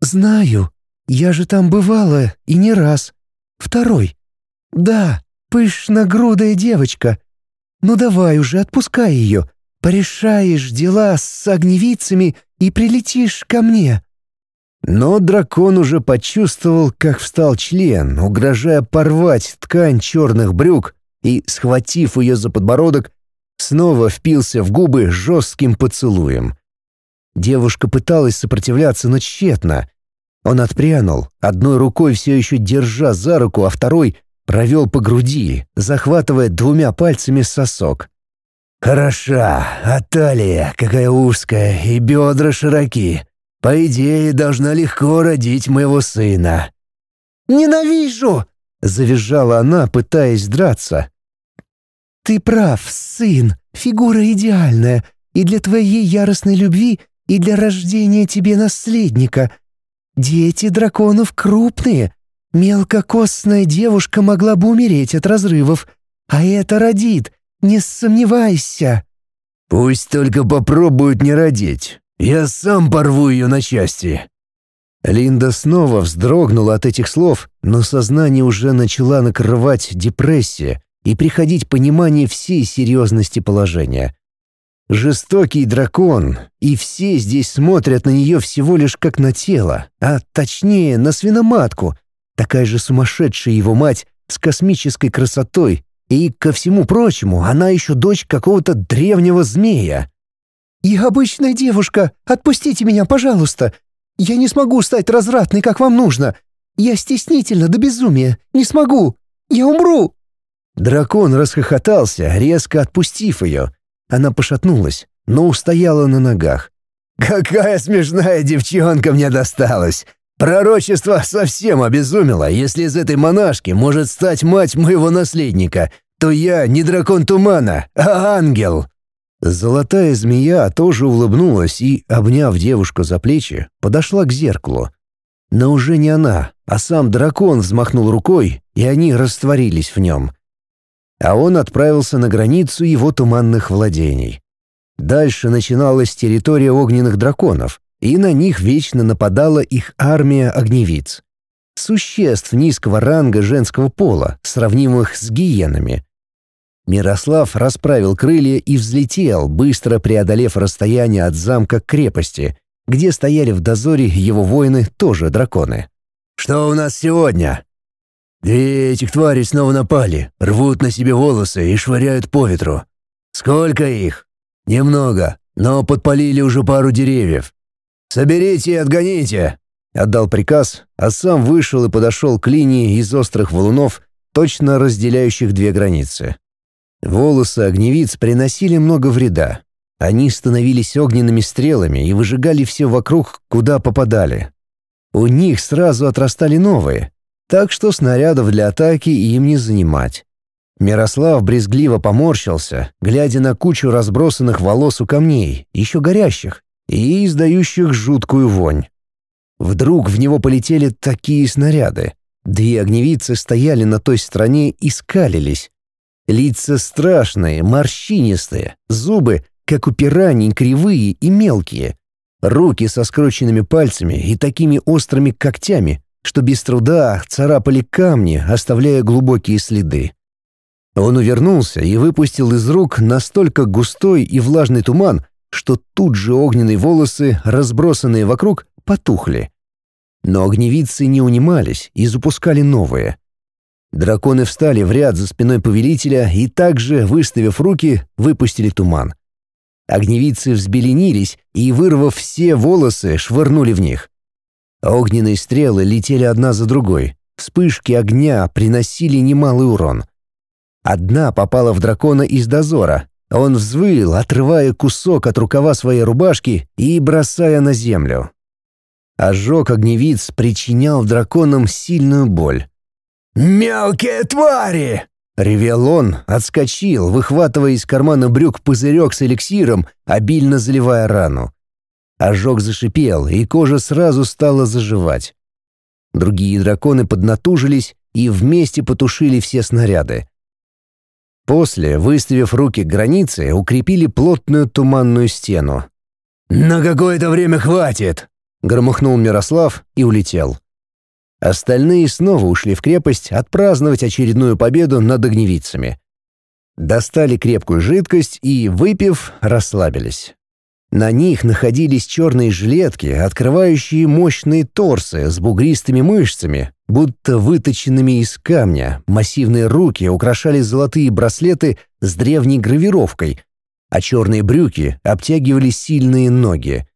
«Знаю. Я же там бывала, и не раз. Второй. Да, пышногрудая девочка. Ну давай уже, отпускай ее. Порешаешь дела с огневицами и прилетишь ко мне. Но дракон уже почувствовал, как встал член, угрожая порвать ткань черных брюк и, схватив ее за подбородок, снова впился в губы жестким поцелуем. Девушка пыталась сопротивляться, но тщетно. Он отпрянул, одной рукой все еще держа за руку, а второй провел по груди, захватывая двумя пальцами сосок. «Хороша, а талия какая узкая и бедра широки. По идее, должна легко родить моего сына». «Ненавижу!» — завизжала она, пытаясь драться. «Ты прав, сын, фигура идеальная, и для твоей яростной любви, и для рождения тебе наследника. Дети драконов крупные. Мелкокосная девушка могла бы умереть от разрывов, а это родит, не сомневайся». «Пусть только попробуют не родить. Я сам порву ее на части». Линда снова вздрогнула от этих слов, но сознание уже начала накрывать депрессия и приходить понимание всей серьезности положения. Жестокий дракон, и все здесь смотрят на нее всего лишь как на тело, а точнее на свиноматку, такая же сумасшедшая его мать с космической красотой, и, ко всему прочему, она еще дочь какого-то древнего змея. «Я обычная девушка. Отпустите меня, пожалуйста. Я не смогу стать развратной, как вам нужно. Я стеснительна до безумия. Не смогу. Я умру!» Дракон расхохотался, резко отпустив ее. Она пошатнулась, но устояла на ногах. «Какая смешная девчонка мне досталась! Пророчество совсем обезумело. Если из этой монашки может стать мать моего наследника, то я не дракон тумана, а ангел!» Золотая змея тоже улыбнулась и, обняв девушку за плечи, подошла к зеркалу. Но уже не она, а сам дракон взмахнул рукой, и они растворились в нем. А он отправился на границу его туманных владений. Дальше начиналась территория огненных драконов, и на них вечно нападала их армия огневиц. Существ низкого ранга женского пола, сравнимых с гиенами. Мирослав расправил крылья и взлетел, быстро преодолев расстояние от замка к крепости, где стояли в дозоре его воины, тоже драконы. «Что у нас сегодня?» «Две этих твари снова напали, рвут на себе волосы и швыряют по ветру. Сколько их?» «Немного, но подпалили уже пару деревьев. Соберите и отгоните!» Отдал приказ, а сам вышел и подошел к линии из острых валунов, точно разделяющих две границы. Волосы огневиц приносили много вреда. Они становились огненными стрелами и выжигали все вокруг, куда попадали. У них сразу отрастали новые, так что снарядов для атаки им не занимать. Мирослав брезгливо поморщился, глядя на кучу разбросанных волос у камней, еще горящих, и издающих жуткую вонь. Вдруг в него полетели такие снаряды. Две огневицы стояли на той стороне и скалились. Лица страшные, морщинистые, зубы, как у пираний, кривые и мелкие. Руки со скрученными пальцами и такими острыми когтями, что без труда царапали камни, оставляя глубокие следы. Он увернулся и выпустил из рук настолько густой и влажный туман, что тут же огненные волосы, разбросанные вокруг, потухли. Но огневицы не унимались и запускали новые. Драконы встали в ряд за спиной повелителя и также, выставив руки, выпустили туман. Огневицы взбеленились и, вырвав все волосы, швырнули в них. Огненные стрелы летели одна за другой. Вспышки огня приносили немалый урон. Одна попала в дракона из дозора. Он взвыл, отрывая кусок от рукава своей рубашки и бросая на землю. Ожог огневиц причинял драконам сильную боль. «Мелкие твари!» — ревел он, отскочил, выхватывая из кармана брюк пузырек с эликсиром, обильно заливая рану. Ожог зашипел, и кожа сразу стала заживать. Другие драконы поднатужились и вместе потушили все снаряды. После, выставив руки к границе, укрепили плотную туманную стену. «На какое-то время хватит!» — громыхнул Мирослав и улетел. Остальные снова ушли в крепость отпраздновать очередную победу над огневицами. Достали крепкую жидкость и, выпив, расслабились. На них находились черные жилетки, открывающие мощные торсы с бугристыми мышцами, будто выточенными из камня. Массивные руки украшали золотые браслеты с древней гравировкой, а черные брюки обтягивали сильные ноги.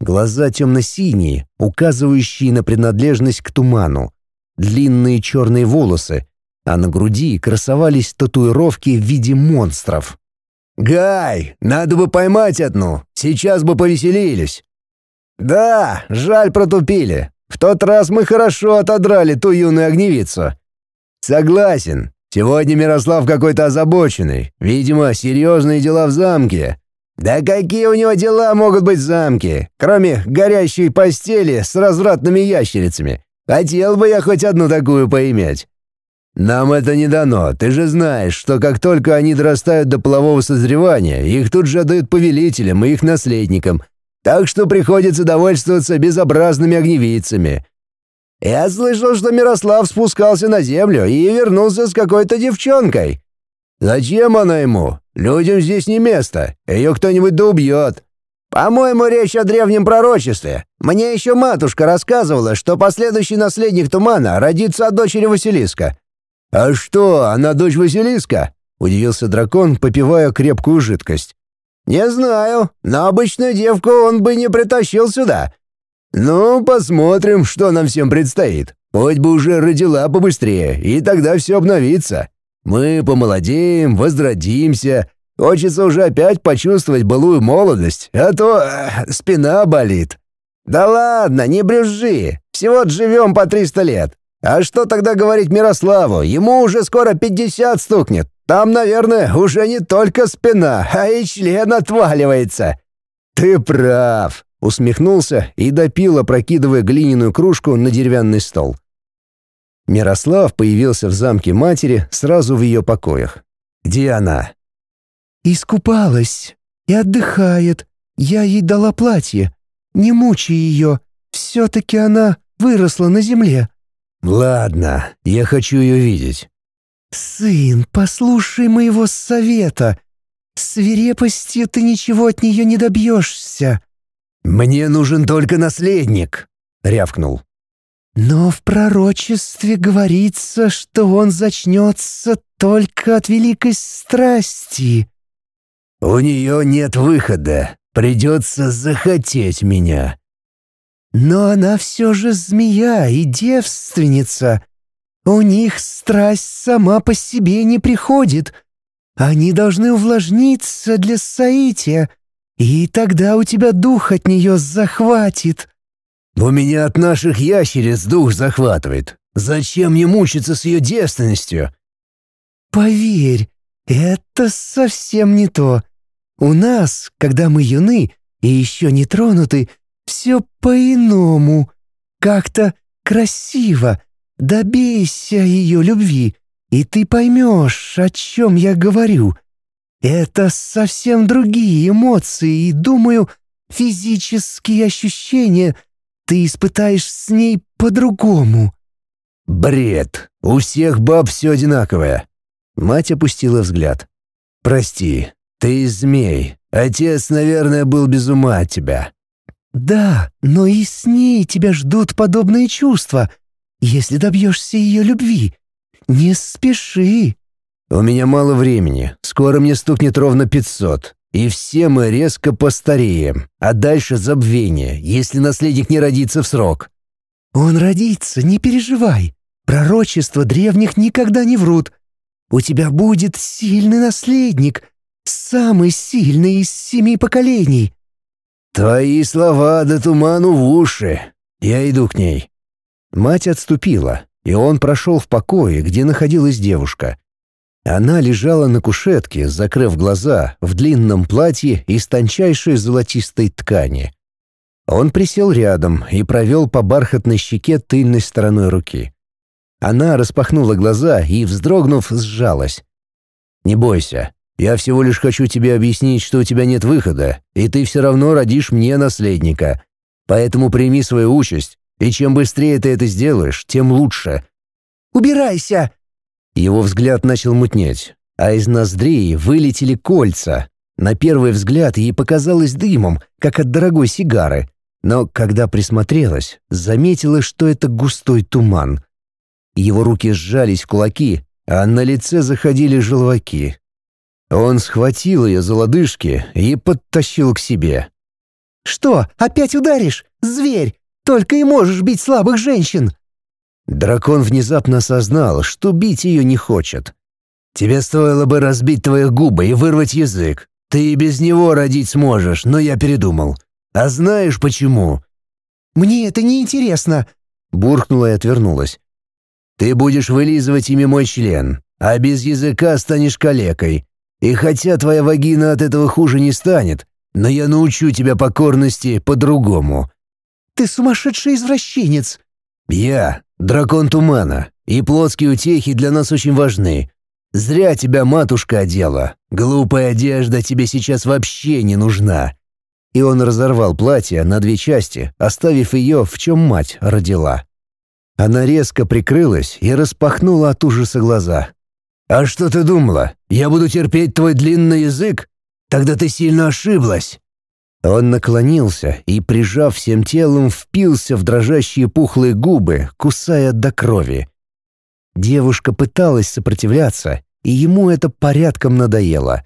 Глаза темно-синие, указывающие на принадлежность к туману. Длинные черные волосы, а на груди красовались татуировки в виде монстров. «Гай, надо бы поймать одну, сейчас бы повеселились». «Да, жаль протупили. В тот раз мы хорошо отодрали ту юную огневицу». «Согласен. Сегодня Мирослав какой-то озабоченный. Видимо, серьезные дела в замке». «Да какие у него дела могут быть в замке, кроме горящей постели с развратными ящерицами? Хотел бы я хоть одну такую поиметь». «Нам это не дано. Ты же знаешь, что как только они дорастают до полового созревания, их тут же отдают повелителям и их наследникам. Так что приходится довольствоваться безобразными огневицами». «Я слышал, что Мирослав спускался на землю и вернулся с какой-то девчонкой». «Зачем она ему? Людям здесь не место. Ее кто-нибудь да убьет». «По-моему, речь о древнем пророчестве. Мне еще матушка рассказывала, что последующий наследник Тумана родится от дочери Василиска. «А что, она дочь Василиска?» — удивился дракон, попивая крепкую жидкость. «Не знаю, но обычную девку он бы не притащил сюда». «Ну, посмотрим, что нам всем предстоит. Хоть бы уже родила побыстрее, и тогда все обновится». Мы помолодеем, возродимся. Хочется уже опять почувствовать былую молодость, а то э, спина болит. Да ладно, не брюзжи. Всего живем по 300 лет. А что тогда говорить Мирославу? Ему уже скоро 50 стукнет. Там, наверное, уже не только спина, а и член отваливается. Ты прав, усмехнулся и допил, опрокидывая глиняную кружку на деревянный стол. Мирослав появился в замке матери сразу в ее покоях. «Где она?» «Искупалась и отдыхает. Я ей дала платье. Не мучай ее. Все-таки она выросла на земле». «Ладно, я хочу ее видеть». «Сын, послушай моего совета. Свирепостью ты ничего от нее не добьешься». «Мне нужен только наследник», — рявкнул. Но в пророчестве говорится, что он зачнется только от великой страсти. У нее нет выхода, придется захотеть меня. Но она все же змея и девственница. У них страсть сама по себе не приходит. Они должны увлажниться для соития, и тогда у тебя дух от нее захватит. У меня от наших ящериц дух захватывает. Зачем мне мучиться с ее девственностью? Поверь, это совсем не то. У нас, когда мы юны и еще не тронуты, все по-иному. Как-то красиво. Добейся ее любви, и ты поймешь, о чем я говорю. Это совсем другие эмоции, и, думаю, физические ощущения — ты испытаешь с ней по-другому». «Бред! У всех баб все одинаковое!» Мать опустила взгляд. «Прости, ты змей. Отец, наверное, был без ума от тебя». «Да, но и с ней тебя ждут подобные чувства, если добьешься ее любви. Не спеши». «У меня мало времени. Скоро мне стукнет ровно пятьсот. И все мы резко постареем, а дальше забвение, если наследник не родится в срок. Он родится, не переживай. Пророчества древних никогда не врут. У тебя будет сильный наследник, самый сильный из семи поколений. Твои слова да туману в уши. Я иду к ней. Мать отступила, и он прошел в покое, где находилась девушка. Она лежала на кушетке, закрыв глаза, в длинном платье из тончайшей золотистой ткани. Он присел рядом и провел по бархатной щеке тыльной стороной руки. Она распахнула глаза и, вздрогнув, сжалась. «Не бойся, я всего лишь хочу тебе объяснить, что у тебя нет выхода, и ты все равно родишь мне наследника. Поэтому прими свою участь, и чем быстрее ты это сделаешь, тем лучше». «Убирайся!» Его взгляд начал мутнеть, а из ноздрей вылетели кольца. На первый взгляд ей показалось дымом, как от дорогой сигары, но когда присмотрелась, заметила, что это густой туман. Его руки сжались в кулаки, а на лице заходили желваки. Он схватил ее за лодыжки и подтащил к себе. «Что, опять ударишь? Зверь! Только и можешь бить слабых женщин!» Дракон внезапно осознал, что бить ее не хочет. «Тебе стоило бы разбить твои губы и вырвать язык. Ты и без него родить сможешь, но я передумал. А знаешь почему?» «Мне это не интересно», — буркнула и отвернулась. «Ты будешь вылизывать ими мой член, а без языка станешь калекой. И хотя твоя вагина от этого хуже не станет, но я научу тебя покорности по-другому». «Ты сумасшедший извращенец!» «Я Дракон тумана, и плотские утехи для нас очень важны. Зря тебя матушка одела. Глупая одежда тебе сейчас вообще не нужна». И он разорвал платье на две части, оставив ее, в чем мать родила. Она резко прикрылась и распахнула от ужаса глаза. «А что ты думала? Я буду терпеть твой длинный язык? Тогда ты сильно ошиблась». Он наклонился и, прижав всем телом, впился в дрожащие пухлые губы, кусая до крови. Девушка пыталась сопротивляться, и ему это порядком надоело.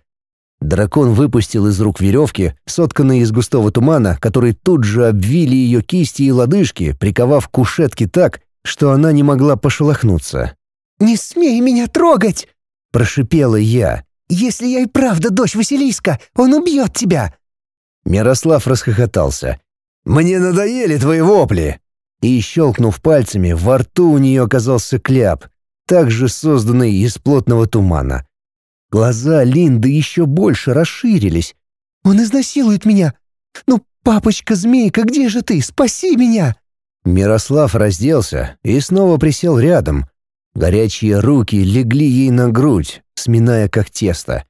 Дракон выпустил из рук веревки, сотканные из густого тумана, которые тут же обвили ее кисти и лодыжки, приковав кушетки так, что она не могла пошелохнуться. «Не смей меня трогать!» прошипела я. «Если я и правда дочь Василиска, он убьет тебя!» Мирослав расхохотался. «Мне надоели твои вопли!» И, щелкнув пальцами, во рту у нее оказался кляп, также созданный из плотного тумана. Глаза Линды еще больше расширились. «Он изнасилует меня! Ну, папочка-змейка, где же ты? Спаси меня!» Мирослав разделся и снова присел рядом. Горячие руки легли ей на грудь, сминая как тесто.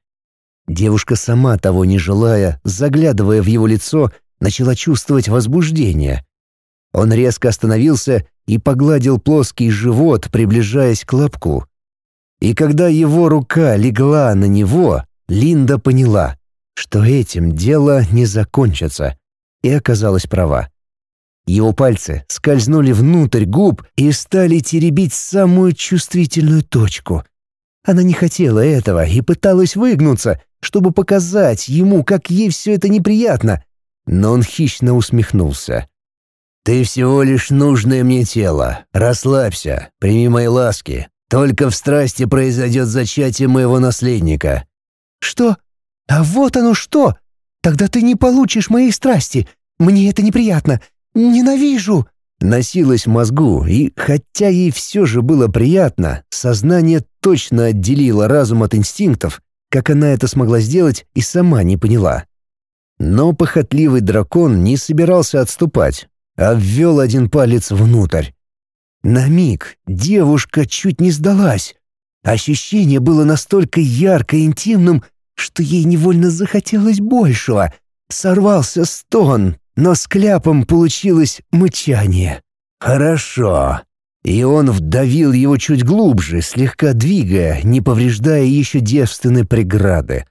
Девушка сама того не желая, заглядывая в его лицо, начала чувствовать возбуждение. Он резко остановился и погладил плоский живот, приближаясь к лобку. И когда его рука легла на него, Линда поняла, что этим дело не закончится, и оказалась права. Его пальцы скользнули внутрь губ и стали теребить самую чувствительную точку. Она не хотела этого и пыталась выгнуться, чтобы показать ему, как ей все это неприятно, но он хищно усмехнулся. «Ты всего лишь нужное мне тело. Расслабься, прими мои ласки. Только в страсти произойдет зачатие моего наследника». «Что? А вот оно что! Тогда ты не получишь моей страсти. Мне это неприятно. Ненавижу!» Носилась в мозгу, и, хотя ей все же было приятно, сознание точно отделило разум от инстинктов, как она это смогла сделать и сама не поняла. Но похотливый дракон не собирался отступать, а ввел один палец внутрь. На миг девушка чуть не сдалась. Ощущение было настолько ярко и интимным, что ей невольно захотелось большего. Сорвался стон, но с кляпом получилось мычание. «Хорошо». И он вдавил его чуть глубже, слегка двигая, не повреждая еще девственной преграды.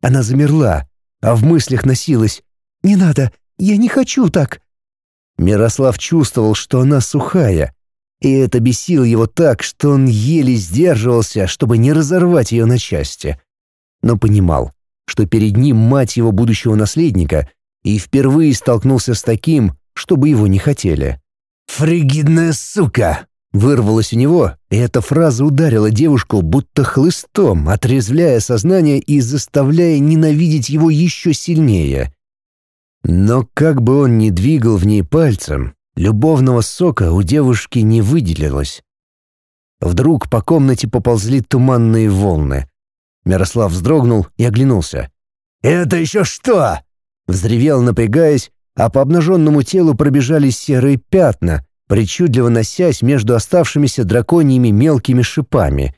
Она замерла, а в мыслях носилась. «Не надо, я не хочу так». Мирослав чувствовал, что она сухая, и это бесило его так, что он еле сдерживался, чтобы не разорвать ее на части. Но понимал, что перед ним мать его будущего наследника, и впервые столкнулся с таким, чтобы его не хотели. «Фригидная сука!» Вырвалось у него, и эта фраза ударила девушку будто хлыстом, отрезвляя сознание и заставляя ненавидеть его еще сильнее. Но как бы он ни двигал в ней пальцем, любовного сока у девушки не выделилось. Вдруг по комнате поползли туманные волны. Мирослав вздрогнул и оглянулся. «Это еще что?» Взревел, напрягаясь, а по обнаженному телу пробежали серые пятна, причудливо носясь между оставшимися драконьими мелкими шипами.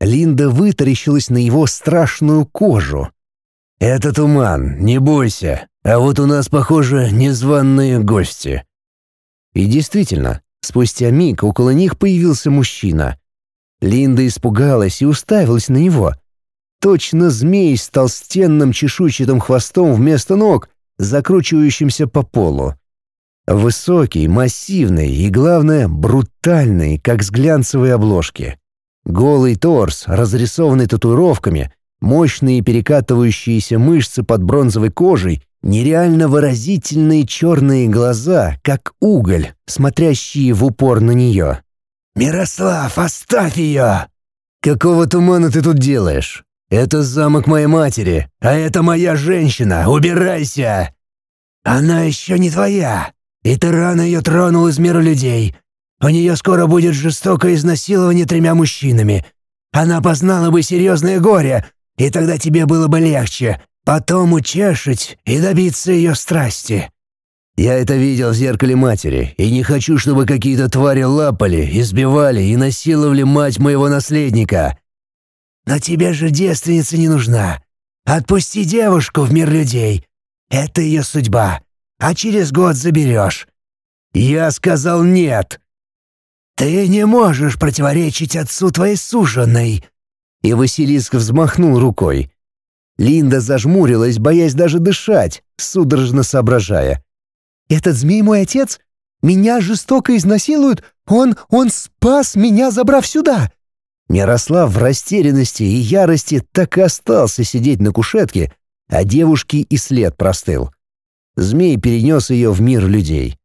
Линда вытаращилась на его страшную кожу. «Это туман, не бойся, а вот у нас, похоже, незваные гости». И действительно, спустя миг около них появился мужчина. Линда испугалась и уставилась на него — Точно змей с толстенным чешуйчатым хвостом вместо ног, закручивающимся по полу. Высокий, массивный и, главное, брутальный, как с глянцевой обложки. Голый торс, разрисованный татуировками, мощные перекатывающиеся мышцы под бронзовой кожей, нереально выразительные черные глаза, как уголь, смотрящие в упор на нее. «Мирослав, оставь ее!» «Какого тумана ты тут делаешь?» Это замок моей матери, а это моя женщина. Убирайся!» «Она еще не твоя, и ты рано ее тронул из мира людей. У нее скоро будет жестокое изнасилование тремя мужчинами. Она познала бы серьезное горе, и тогда тебе было бы легче потом утешить и добиться ее страсти». «Я это видел в зеркале матери, и не хочу, чтобы какие-то твари лапали, избивали и насиловали мать моего наследника. Но тебе же девственница не нужна. Отпусти девушку в мир людей. Это ее судьба. А через год заберешь». «Я сказал нет». «Ты не можешь противоречить отцу твоей суженой». И Василиск взмахнул рукой. Линда зажмурилась, боясь даже дышать, судорожно соображая. «Этот змей мой отец? Меня жестоко изнасилуют? Он, он спас меня, забрав сюда!» Мирослав в растерянности и ярости так и остался сидеть на кушетке, а девушке и след простыл. Змей перенес ее в мир людей.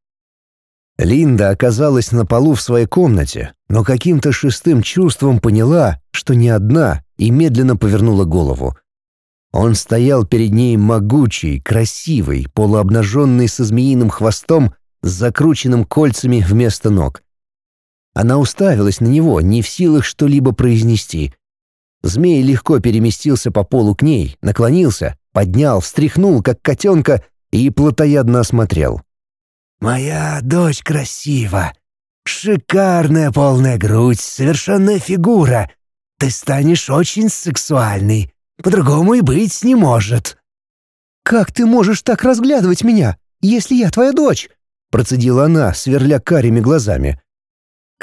Линда оказалась на полу в своей комнате, но каким-то шестым чувством поняла, что не одна, и медленно повернула голову. Он стоял перед ней могучий, красивый, полуобнаженный со змеиным хвостом, с закрученным кольцами вместо ног. Она уставилась на него, не в силах что-либо произнести. Змей легко переместился по полу к ней, наклонился, поднял, встряхнул, как котенка, и плотоядно осмотрел. «Моя дочь красива. Шикарная полная грудь, совершенная фигура. Ты станешь очень сексуальной. По-другому и быть не может». «Как ты можешь так разглядывать меня, если я твоя дочь?» Процедила она, сверля карими глазами.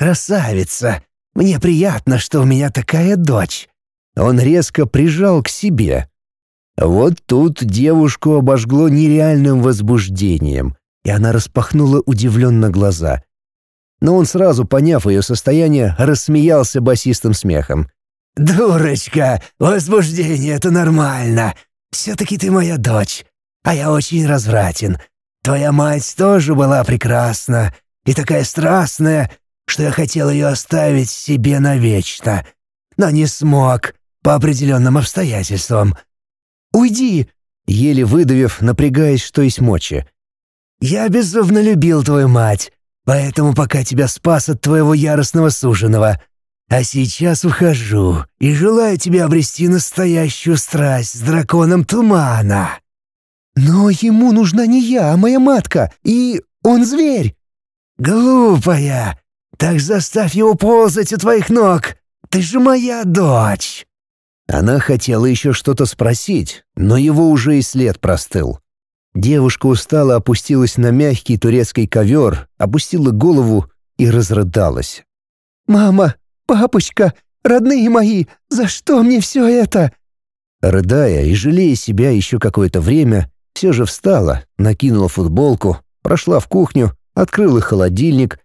«Красавица! Мне приятно, что у меня такая дочь». Он резко прижал к себе. Вот тут девушку обожгло нереальным возбуждением и она распахнула удивленно глаза. Но он сразу, поняв ее состояние, рассмеялся басистым смехом. «Дурочка, возбуждение — это нормально. Все-таки ты моя дочь, а я очень развратен. Твоя мать тоже была прекрасна и такая страстная, что я хотел ее оставить себе навечно, но не смог по определенным обстоятельствам». «Уйди!» Еле выдавив, напрягаясь, что есть мочи. Я безумно любил твою мать, поэтому пока тебя спас от твоего яростного суженого. А сейчас ухожу и желаю тебе обрести настоящую страсть с драконом тумана». «Но ему нужна не я, а моя матка, и он зверь». «Глупая! Так заставь его ползать у твоих ног! Ты же моя дочь!» Она хотела еще что-то спросить, но его уже и след простыл. Девушка устало опустилась на мягкий турецкий ковер, опустила голову и разрыдалась. «Мама, папочка, родные мои, за что мне все это?» Рыдая и жалея себя еще какое-то время, все же встала, накинула футболку, прошла в кухню, открыла холодильник,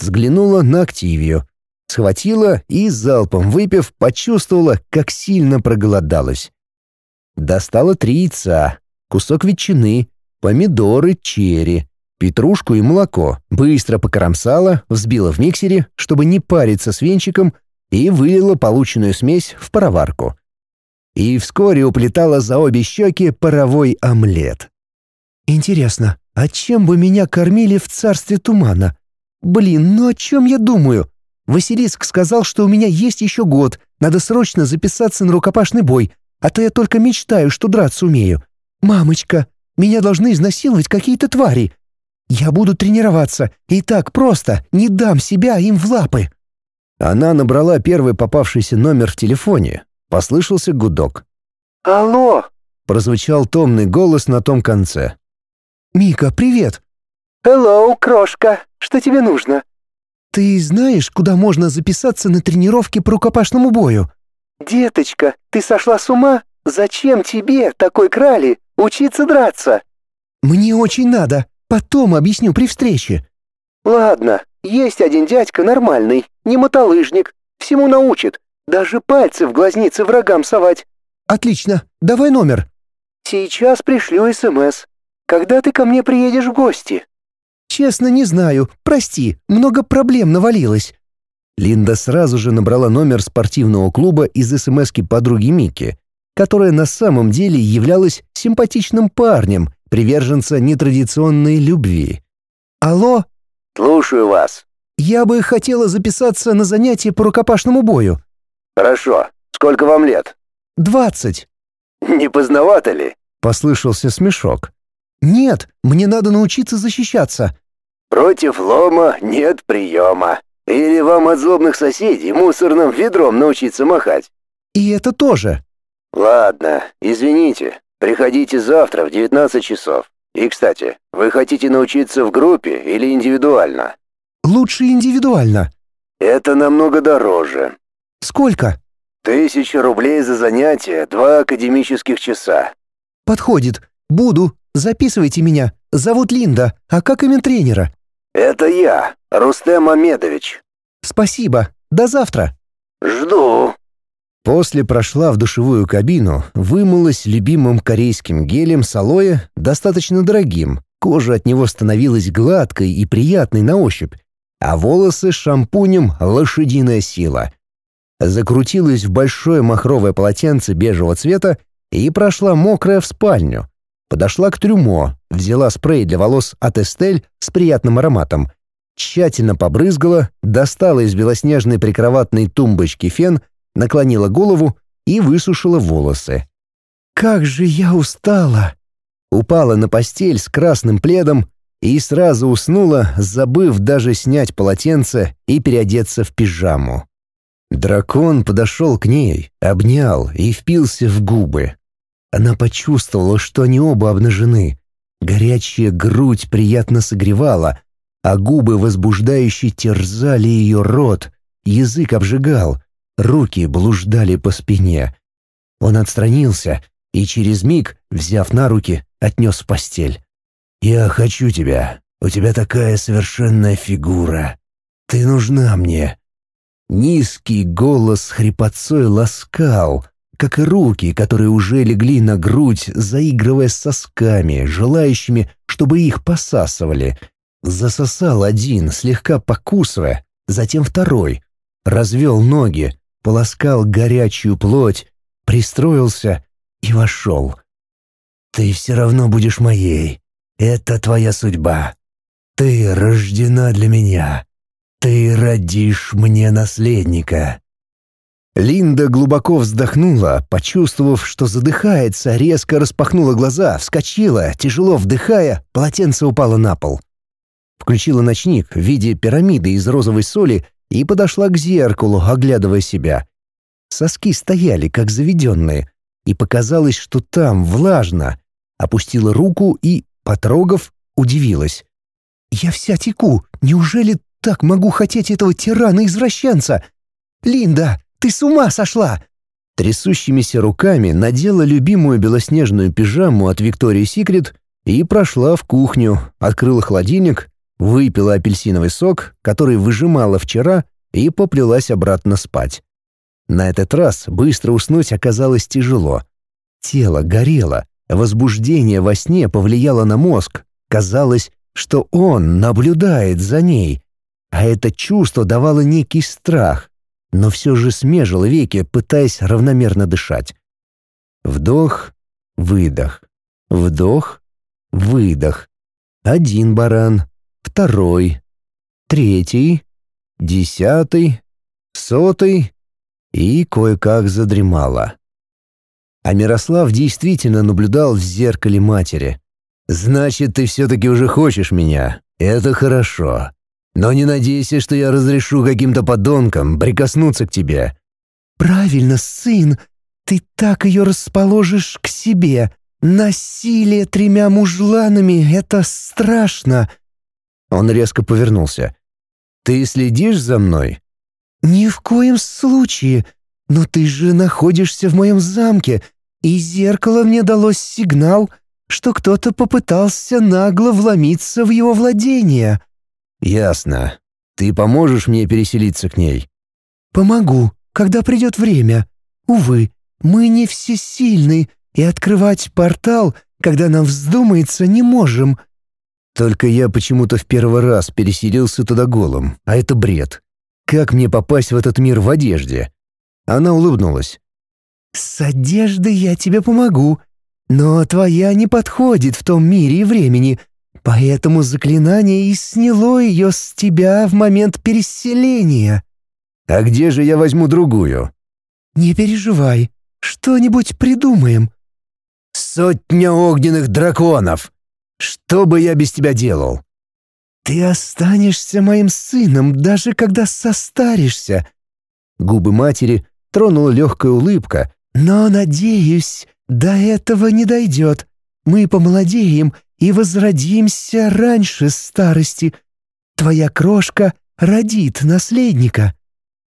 взглянула на Активию, схватила и, залпом выпив, почувствовала, как сильно проголодалась. Достала три яйца, кусок ветчины, помидоры черри, петрушку и молоко, быстро покромсала, взбила в миксере, чтобы не париться с венчиком, и вылила полученную смесь в пароварку. И вскоре уплетала за обе щеки паровой омлет. «Интересно, а чем бы меня кормили в царстве тумана? Блин, ну о чем я думаю? Василиск сказал, что у меня есть еще год, надо срочно записаться на рукопашный бой, а то я только мечтаю, что драться умею. «Мамочка, меня должны изнасиловать какие-то твари. Я буду тренироваться, и так просто не дам себя им в лапы». Она набрала первый попавшийся номер в телефоне. Послышался гудок. «Алло!» — прозвучал томный голос на том конце. «Мика, привет!» «Hello, крошка! Что тебе нужно?» «Ты знаешь, куда можно записаться на тренировки по рукопашному бою?» «Деточка, ты сошла с ума? Зачем тебе, такой крали, Учиться драться». «Мне очень надо. Потом объясню при встрече». «Ладно, есть один дядька нормальный, не мотолыжник. Всему научит. Даже пальцы в глазницы врагам совать». «Отлично. Давай номер». «Сейчас пришлю СМС. Когда ты ко мне приедешь в гости?» «Честно, не знаю. Прости, много проблем навалилось». Линда сразу же набрала номер спортивного клуба из СМСки подруги Мики которая на самом деле являлась симпатичным парнем, приверженца нетрадиционной любви. «Алло?» «Слушаю вас». «Я бы хотела записаться на занятие по рукопашному бою». «Хорошо. Сколько вам лет?» «Двадцать». «Не поздновато ли?» — послышался смешок. «Нет, мне надо научиться защищаться». «Против лома нет приема. Или вам от злобных соседей мусорным ведром научиться махать?» «И это тоже». «Ладно, извините. Приходите завтра в 19 часов. И, кстати, вы хотите научиться в группе или индивидуально?» «Лучше индивидуально». «Это намного дороже». «Сколько?» «Тысяча рублей за занятие, два академических часа». «Подходит. Буду. Записывайте меня. Зовут Линда. А как имя тренера?» «Это я, Рустем Амедович». «Спасибо. До завтра». «Жду». После прошла в душевую кабину, вымылась любимым корейским гелем с алоэ, достаточно дорогим, Кожа от него становилась гладкой и приятной на ощупь, а волосы шампунем лошадиная сила. Закрутилась в большое махровое полотенце бежевого цвета и прошла мокрая в спальню. Подошла к трюмо, взяла спрей для волос от Эстель с приятным ароматом, тщательно побрызгала, достала из белоснежной прикроватной тумбочки фен, наклонила голову и высушила волосы. «Как же я устала!» Упала на постель с красным пледом и сразу уснула, забыв даже снять полотенце и переодеться в пижаму. Дракон подошел к ней, обнял и впился в губы. Она почувствовала, что они оба обнажены. Горячая грудь приятно согревала, а губы возбуждающе терзали ее рот, язык обжигал, руки блуждали по спине. Он отстранился и через миг, взяв на руки, отнес в постель. «Я хочу тебя. У тебя такая совершенная фигура. Ты нужна мне». Низкий голос хрипотцой ласкал, как и руки, которые уже легли на грудь, заигрывая сосками, желающими, чтобы их посасывали. Засосал один, слегка покусывая, затем второй. Развел ноги, полоскал горячую плоть, пристроился и вошел. «Ты все равно будешь моей. Это твоя судьба. Ты рождена для меня. Ты родишь мне наследника». Линда глубоко вздохнула, почувствовав, что задыхается, резко распахнула глаза, вскочила, тяжело вдыхая, полотенце упало на пол. Включила ночник в виде пирамиды из розовой соли и подошла к зеркалу, оглядывая себя. Соски стояли, как заведенные, и показалось, что там влажно. Опустила руку и, потрогав, удивилась. «Я вся теку. Неужели так могу хотеть этого тирана-извращенца? Линда, ты с ума сошла!» Трясущимися руками надела любимую белоснежную пижаму от Виктории Секрет и прошла в кухню, открыла холодильник, выпила апельсиновый сок, который выжимала вчера, и поплелась обратно спать. На этот раз быстро уснуть оказалось тяжело. Тело горело, возбуждение во сне повлияло на мозг. Казалось, что он наблюдает за ней, а это чувство давало некий страх, но все же смежило веки, пытаясь равномерно дышать. Вдох, выдох, вдох, выдох. Один баран, второй, третий, десятый, сотый и кое-как задремала. А Мирослав действительно наблюдал в зеркале матери. «Значит, ты все-таки уже хочешь меня. Это хорошо. Но не надейся, что я разрешу каким-то подонкам прикоснуться к тебе». «Правильно, сын. Ты так ее расположишь к себе. Насилие тремя мужланами — это страшно». Он резко повернулся. «Ты следишь за мной?» «Ни в коем случае. Но ты же находишься в моем замке, и зеркало мне дало сигнал, что кто-то попытался нагло вломиться в его владение». «Ясно. Ты поможешь мне переселиться к ней?» «Помогу, когда придет время. Увы, мы не всесильны, и открывать портал, когда нам вздумается, не можем». «Только я почему-то в первый раз переселился туда голым, а это бред. Как мне попасть в этот мир в одежде?» Она улыбнулась. «С одеждой я тебе помогу, но твоя не подходит в том мире и времени, Поэтому заклинание и сняло ее с тебя в момент переселения. А где же я возьму другую? Не переживай, что-нибудь придумаем. Сотня огненных драконов. Что бы я без тебя делал? Ты останешься моим сыном, даже когда состаришься. Губы матери тронула легкая улыбка. Но, надеюсь, до этого не дойдет. Мы помолодеем и возродимся раньше старости. Твоя крошка родит наследника».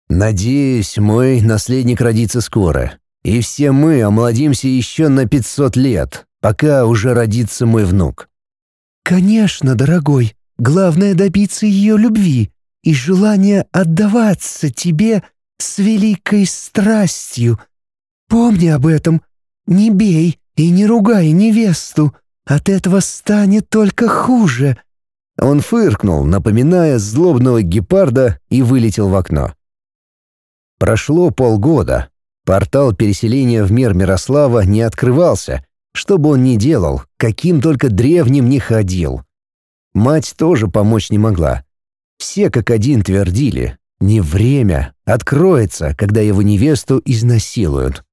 «Надеюсь, мой наследник родится скоро, и все мы омолодимся еще на пятьсот лет, пока уже родится мой внук». «Конечно, дорогой, главное добиться ее любви и желания отдаваться тебе с великой страстью. Помни об этом, не бей и не ругай невесту, От этого станет только хуже». Он фыркнул, напоминая злобного гепарда, и вылетел в окно. Прошло полгода. Портал переселения в мир Мирослава не открывался. Что бы он ни делал, каким только древним не ходил. Мать тоже помочь не могла. Все как один твердили, не время, откроется, когда его невесту изнасилуют.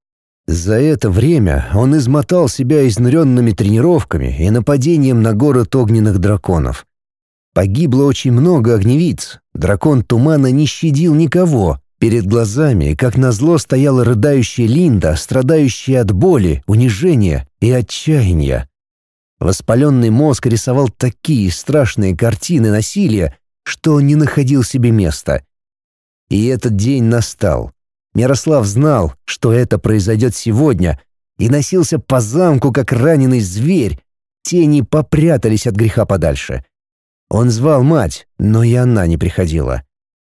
За это время он измотал себя изнуренными тренировками и нападением на город огненных драконов. Погибло очень много огневиц, дракон тумана не щадил никого. Перед глазами, как назло, стояла рыдающая Линда, страдающая от боли, унижения и отчаяния. Воспаленный мозг рисовал такие страшные картины насилия, что не находил себе места. И этот день настал. Мирослав знал, что это произойдет сегодня, и носился по замку, как раненый зверь. Тени попрятались от греха подальше. Он звал мать, но и она не приходила.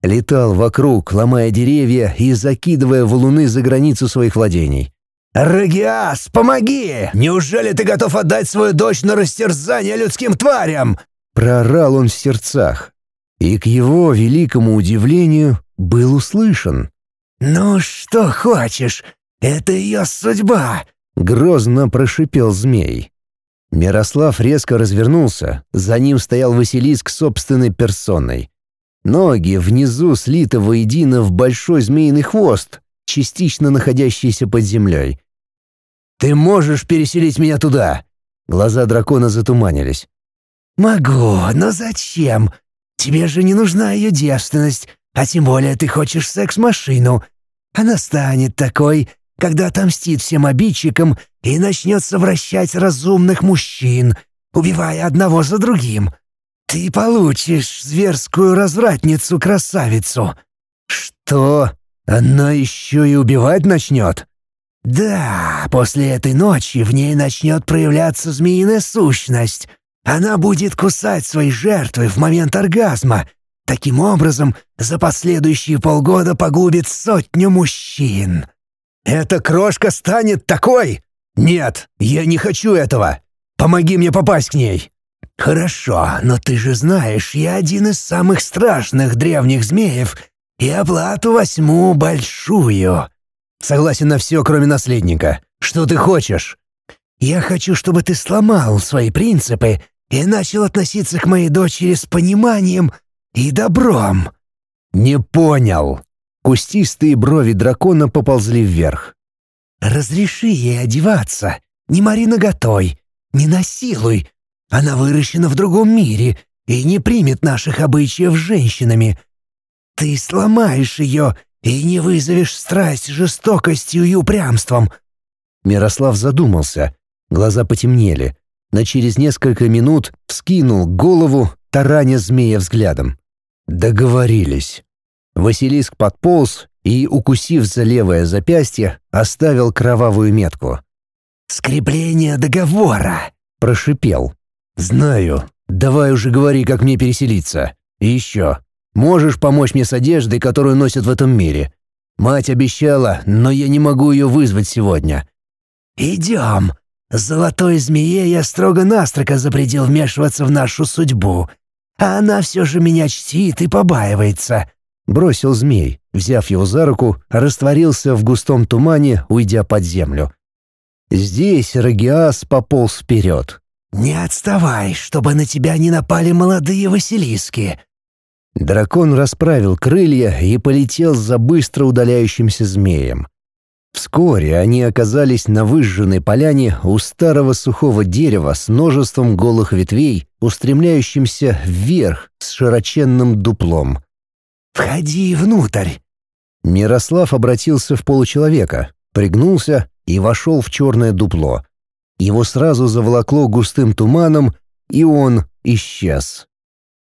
Летал вокруг, ломая деревья и закидывая валуны за границу своих владений. «Рагиас, помоги! Неужели ты готов отдать свою дочь на растерзание людским тварям?» Проорал он в сердцах. И к его великому удивлению был услышан. «Ну что хочешь? Это ее судьба!» — грозно прошипел змей. Мирослав резко развернулся, за ним стоял Василиск собственной персоной. Ноги внизу слиты воедино в большой змеиный хвост, частично находящийся под землей. «Ты можешь переселить меня туда?» Глаза дракона затуманились. «Могу, но зачем? Тебе же не нужна ее девственность, а тем более ты хочешь секс-машину. Она станет такой, когда отомстит всем обидчикам и начнет совращать разумных мужчин, убивая одного за другим. Ты получишь зверскую развратницу-красавицу». «Что? Она еще и убивать начнет?» «Да, после этой ночи в ней начнет проявляться змеиная сущность. Она будет кусать свои жертвы в момент оргазма. Таким образом, за последующие полгода погубит сотню мужчин». «Эта крошка станет такой? Нет, я не хочу этого. Помоги мне попасть к ней». «Хорошо, но ты же знаешь, я один из самых страшных древних змеев, и оплату возьму большую». «Согласен на все, кроме наследника. Что ты хочешь?» «Я хочу, чтобы ты сломал свои принципы и начал относиться к моей дочери с пониманием и добром». «Не понял». Кустистые брови дракона поползли вверх. «Разреши ей одеваться. Не мори наготой. Не насилуй. Она выращена в другом мире и не примет наших обычаев женщинами. Ты сломаешь ее и не вызовешь страсть жестокостью и упрямством». Мирослав задумался. Глаза потемнели, но через несколько минут вскинул голову, тараня змея взглядом. Договорились. Василиск подполз и, укусив за левое запястье, оставил кровавую метку. «Скрепление договора!» — прошипел. «Знаю. Давай уже говори, как мне переселиться. И еще. Можешь помочь мне с одеждой, которую носят в этом мире? Мать обещала, но я не могу ее вызвать сегодня». «Идем. Золотой змее я строго-настрого запретил вмешиваться в нашу судьбу. А она все же меня чтит и побаивается», — бросил змей, взяв его за руку, растворился в густом тумане, уйдя под землю. Здесь Рагиас пополз вперед. «Не отставай, чтобы на тебя не напали молодые Василиски!» Дракон расправил крылья и полетел за быстро удаляющимся змеем. Вскоре они оказались на выжженной поляне у старого сухого дерева с множеством голых ветвей, устремляющимся вверх с широченным дуплом. «Входи внутрь!» Мирослав обратился в получеловека, пригнулся и вошел в черное дупло. Его сразу заволокло густым туманом, и он исчез.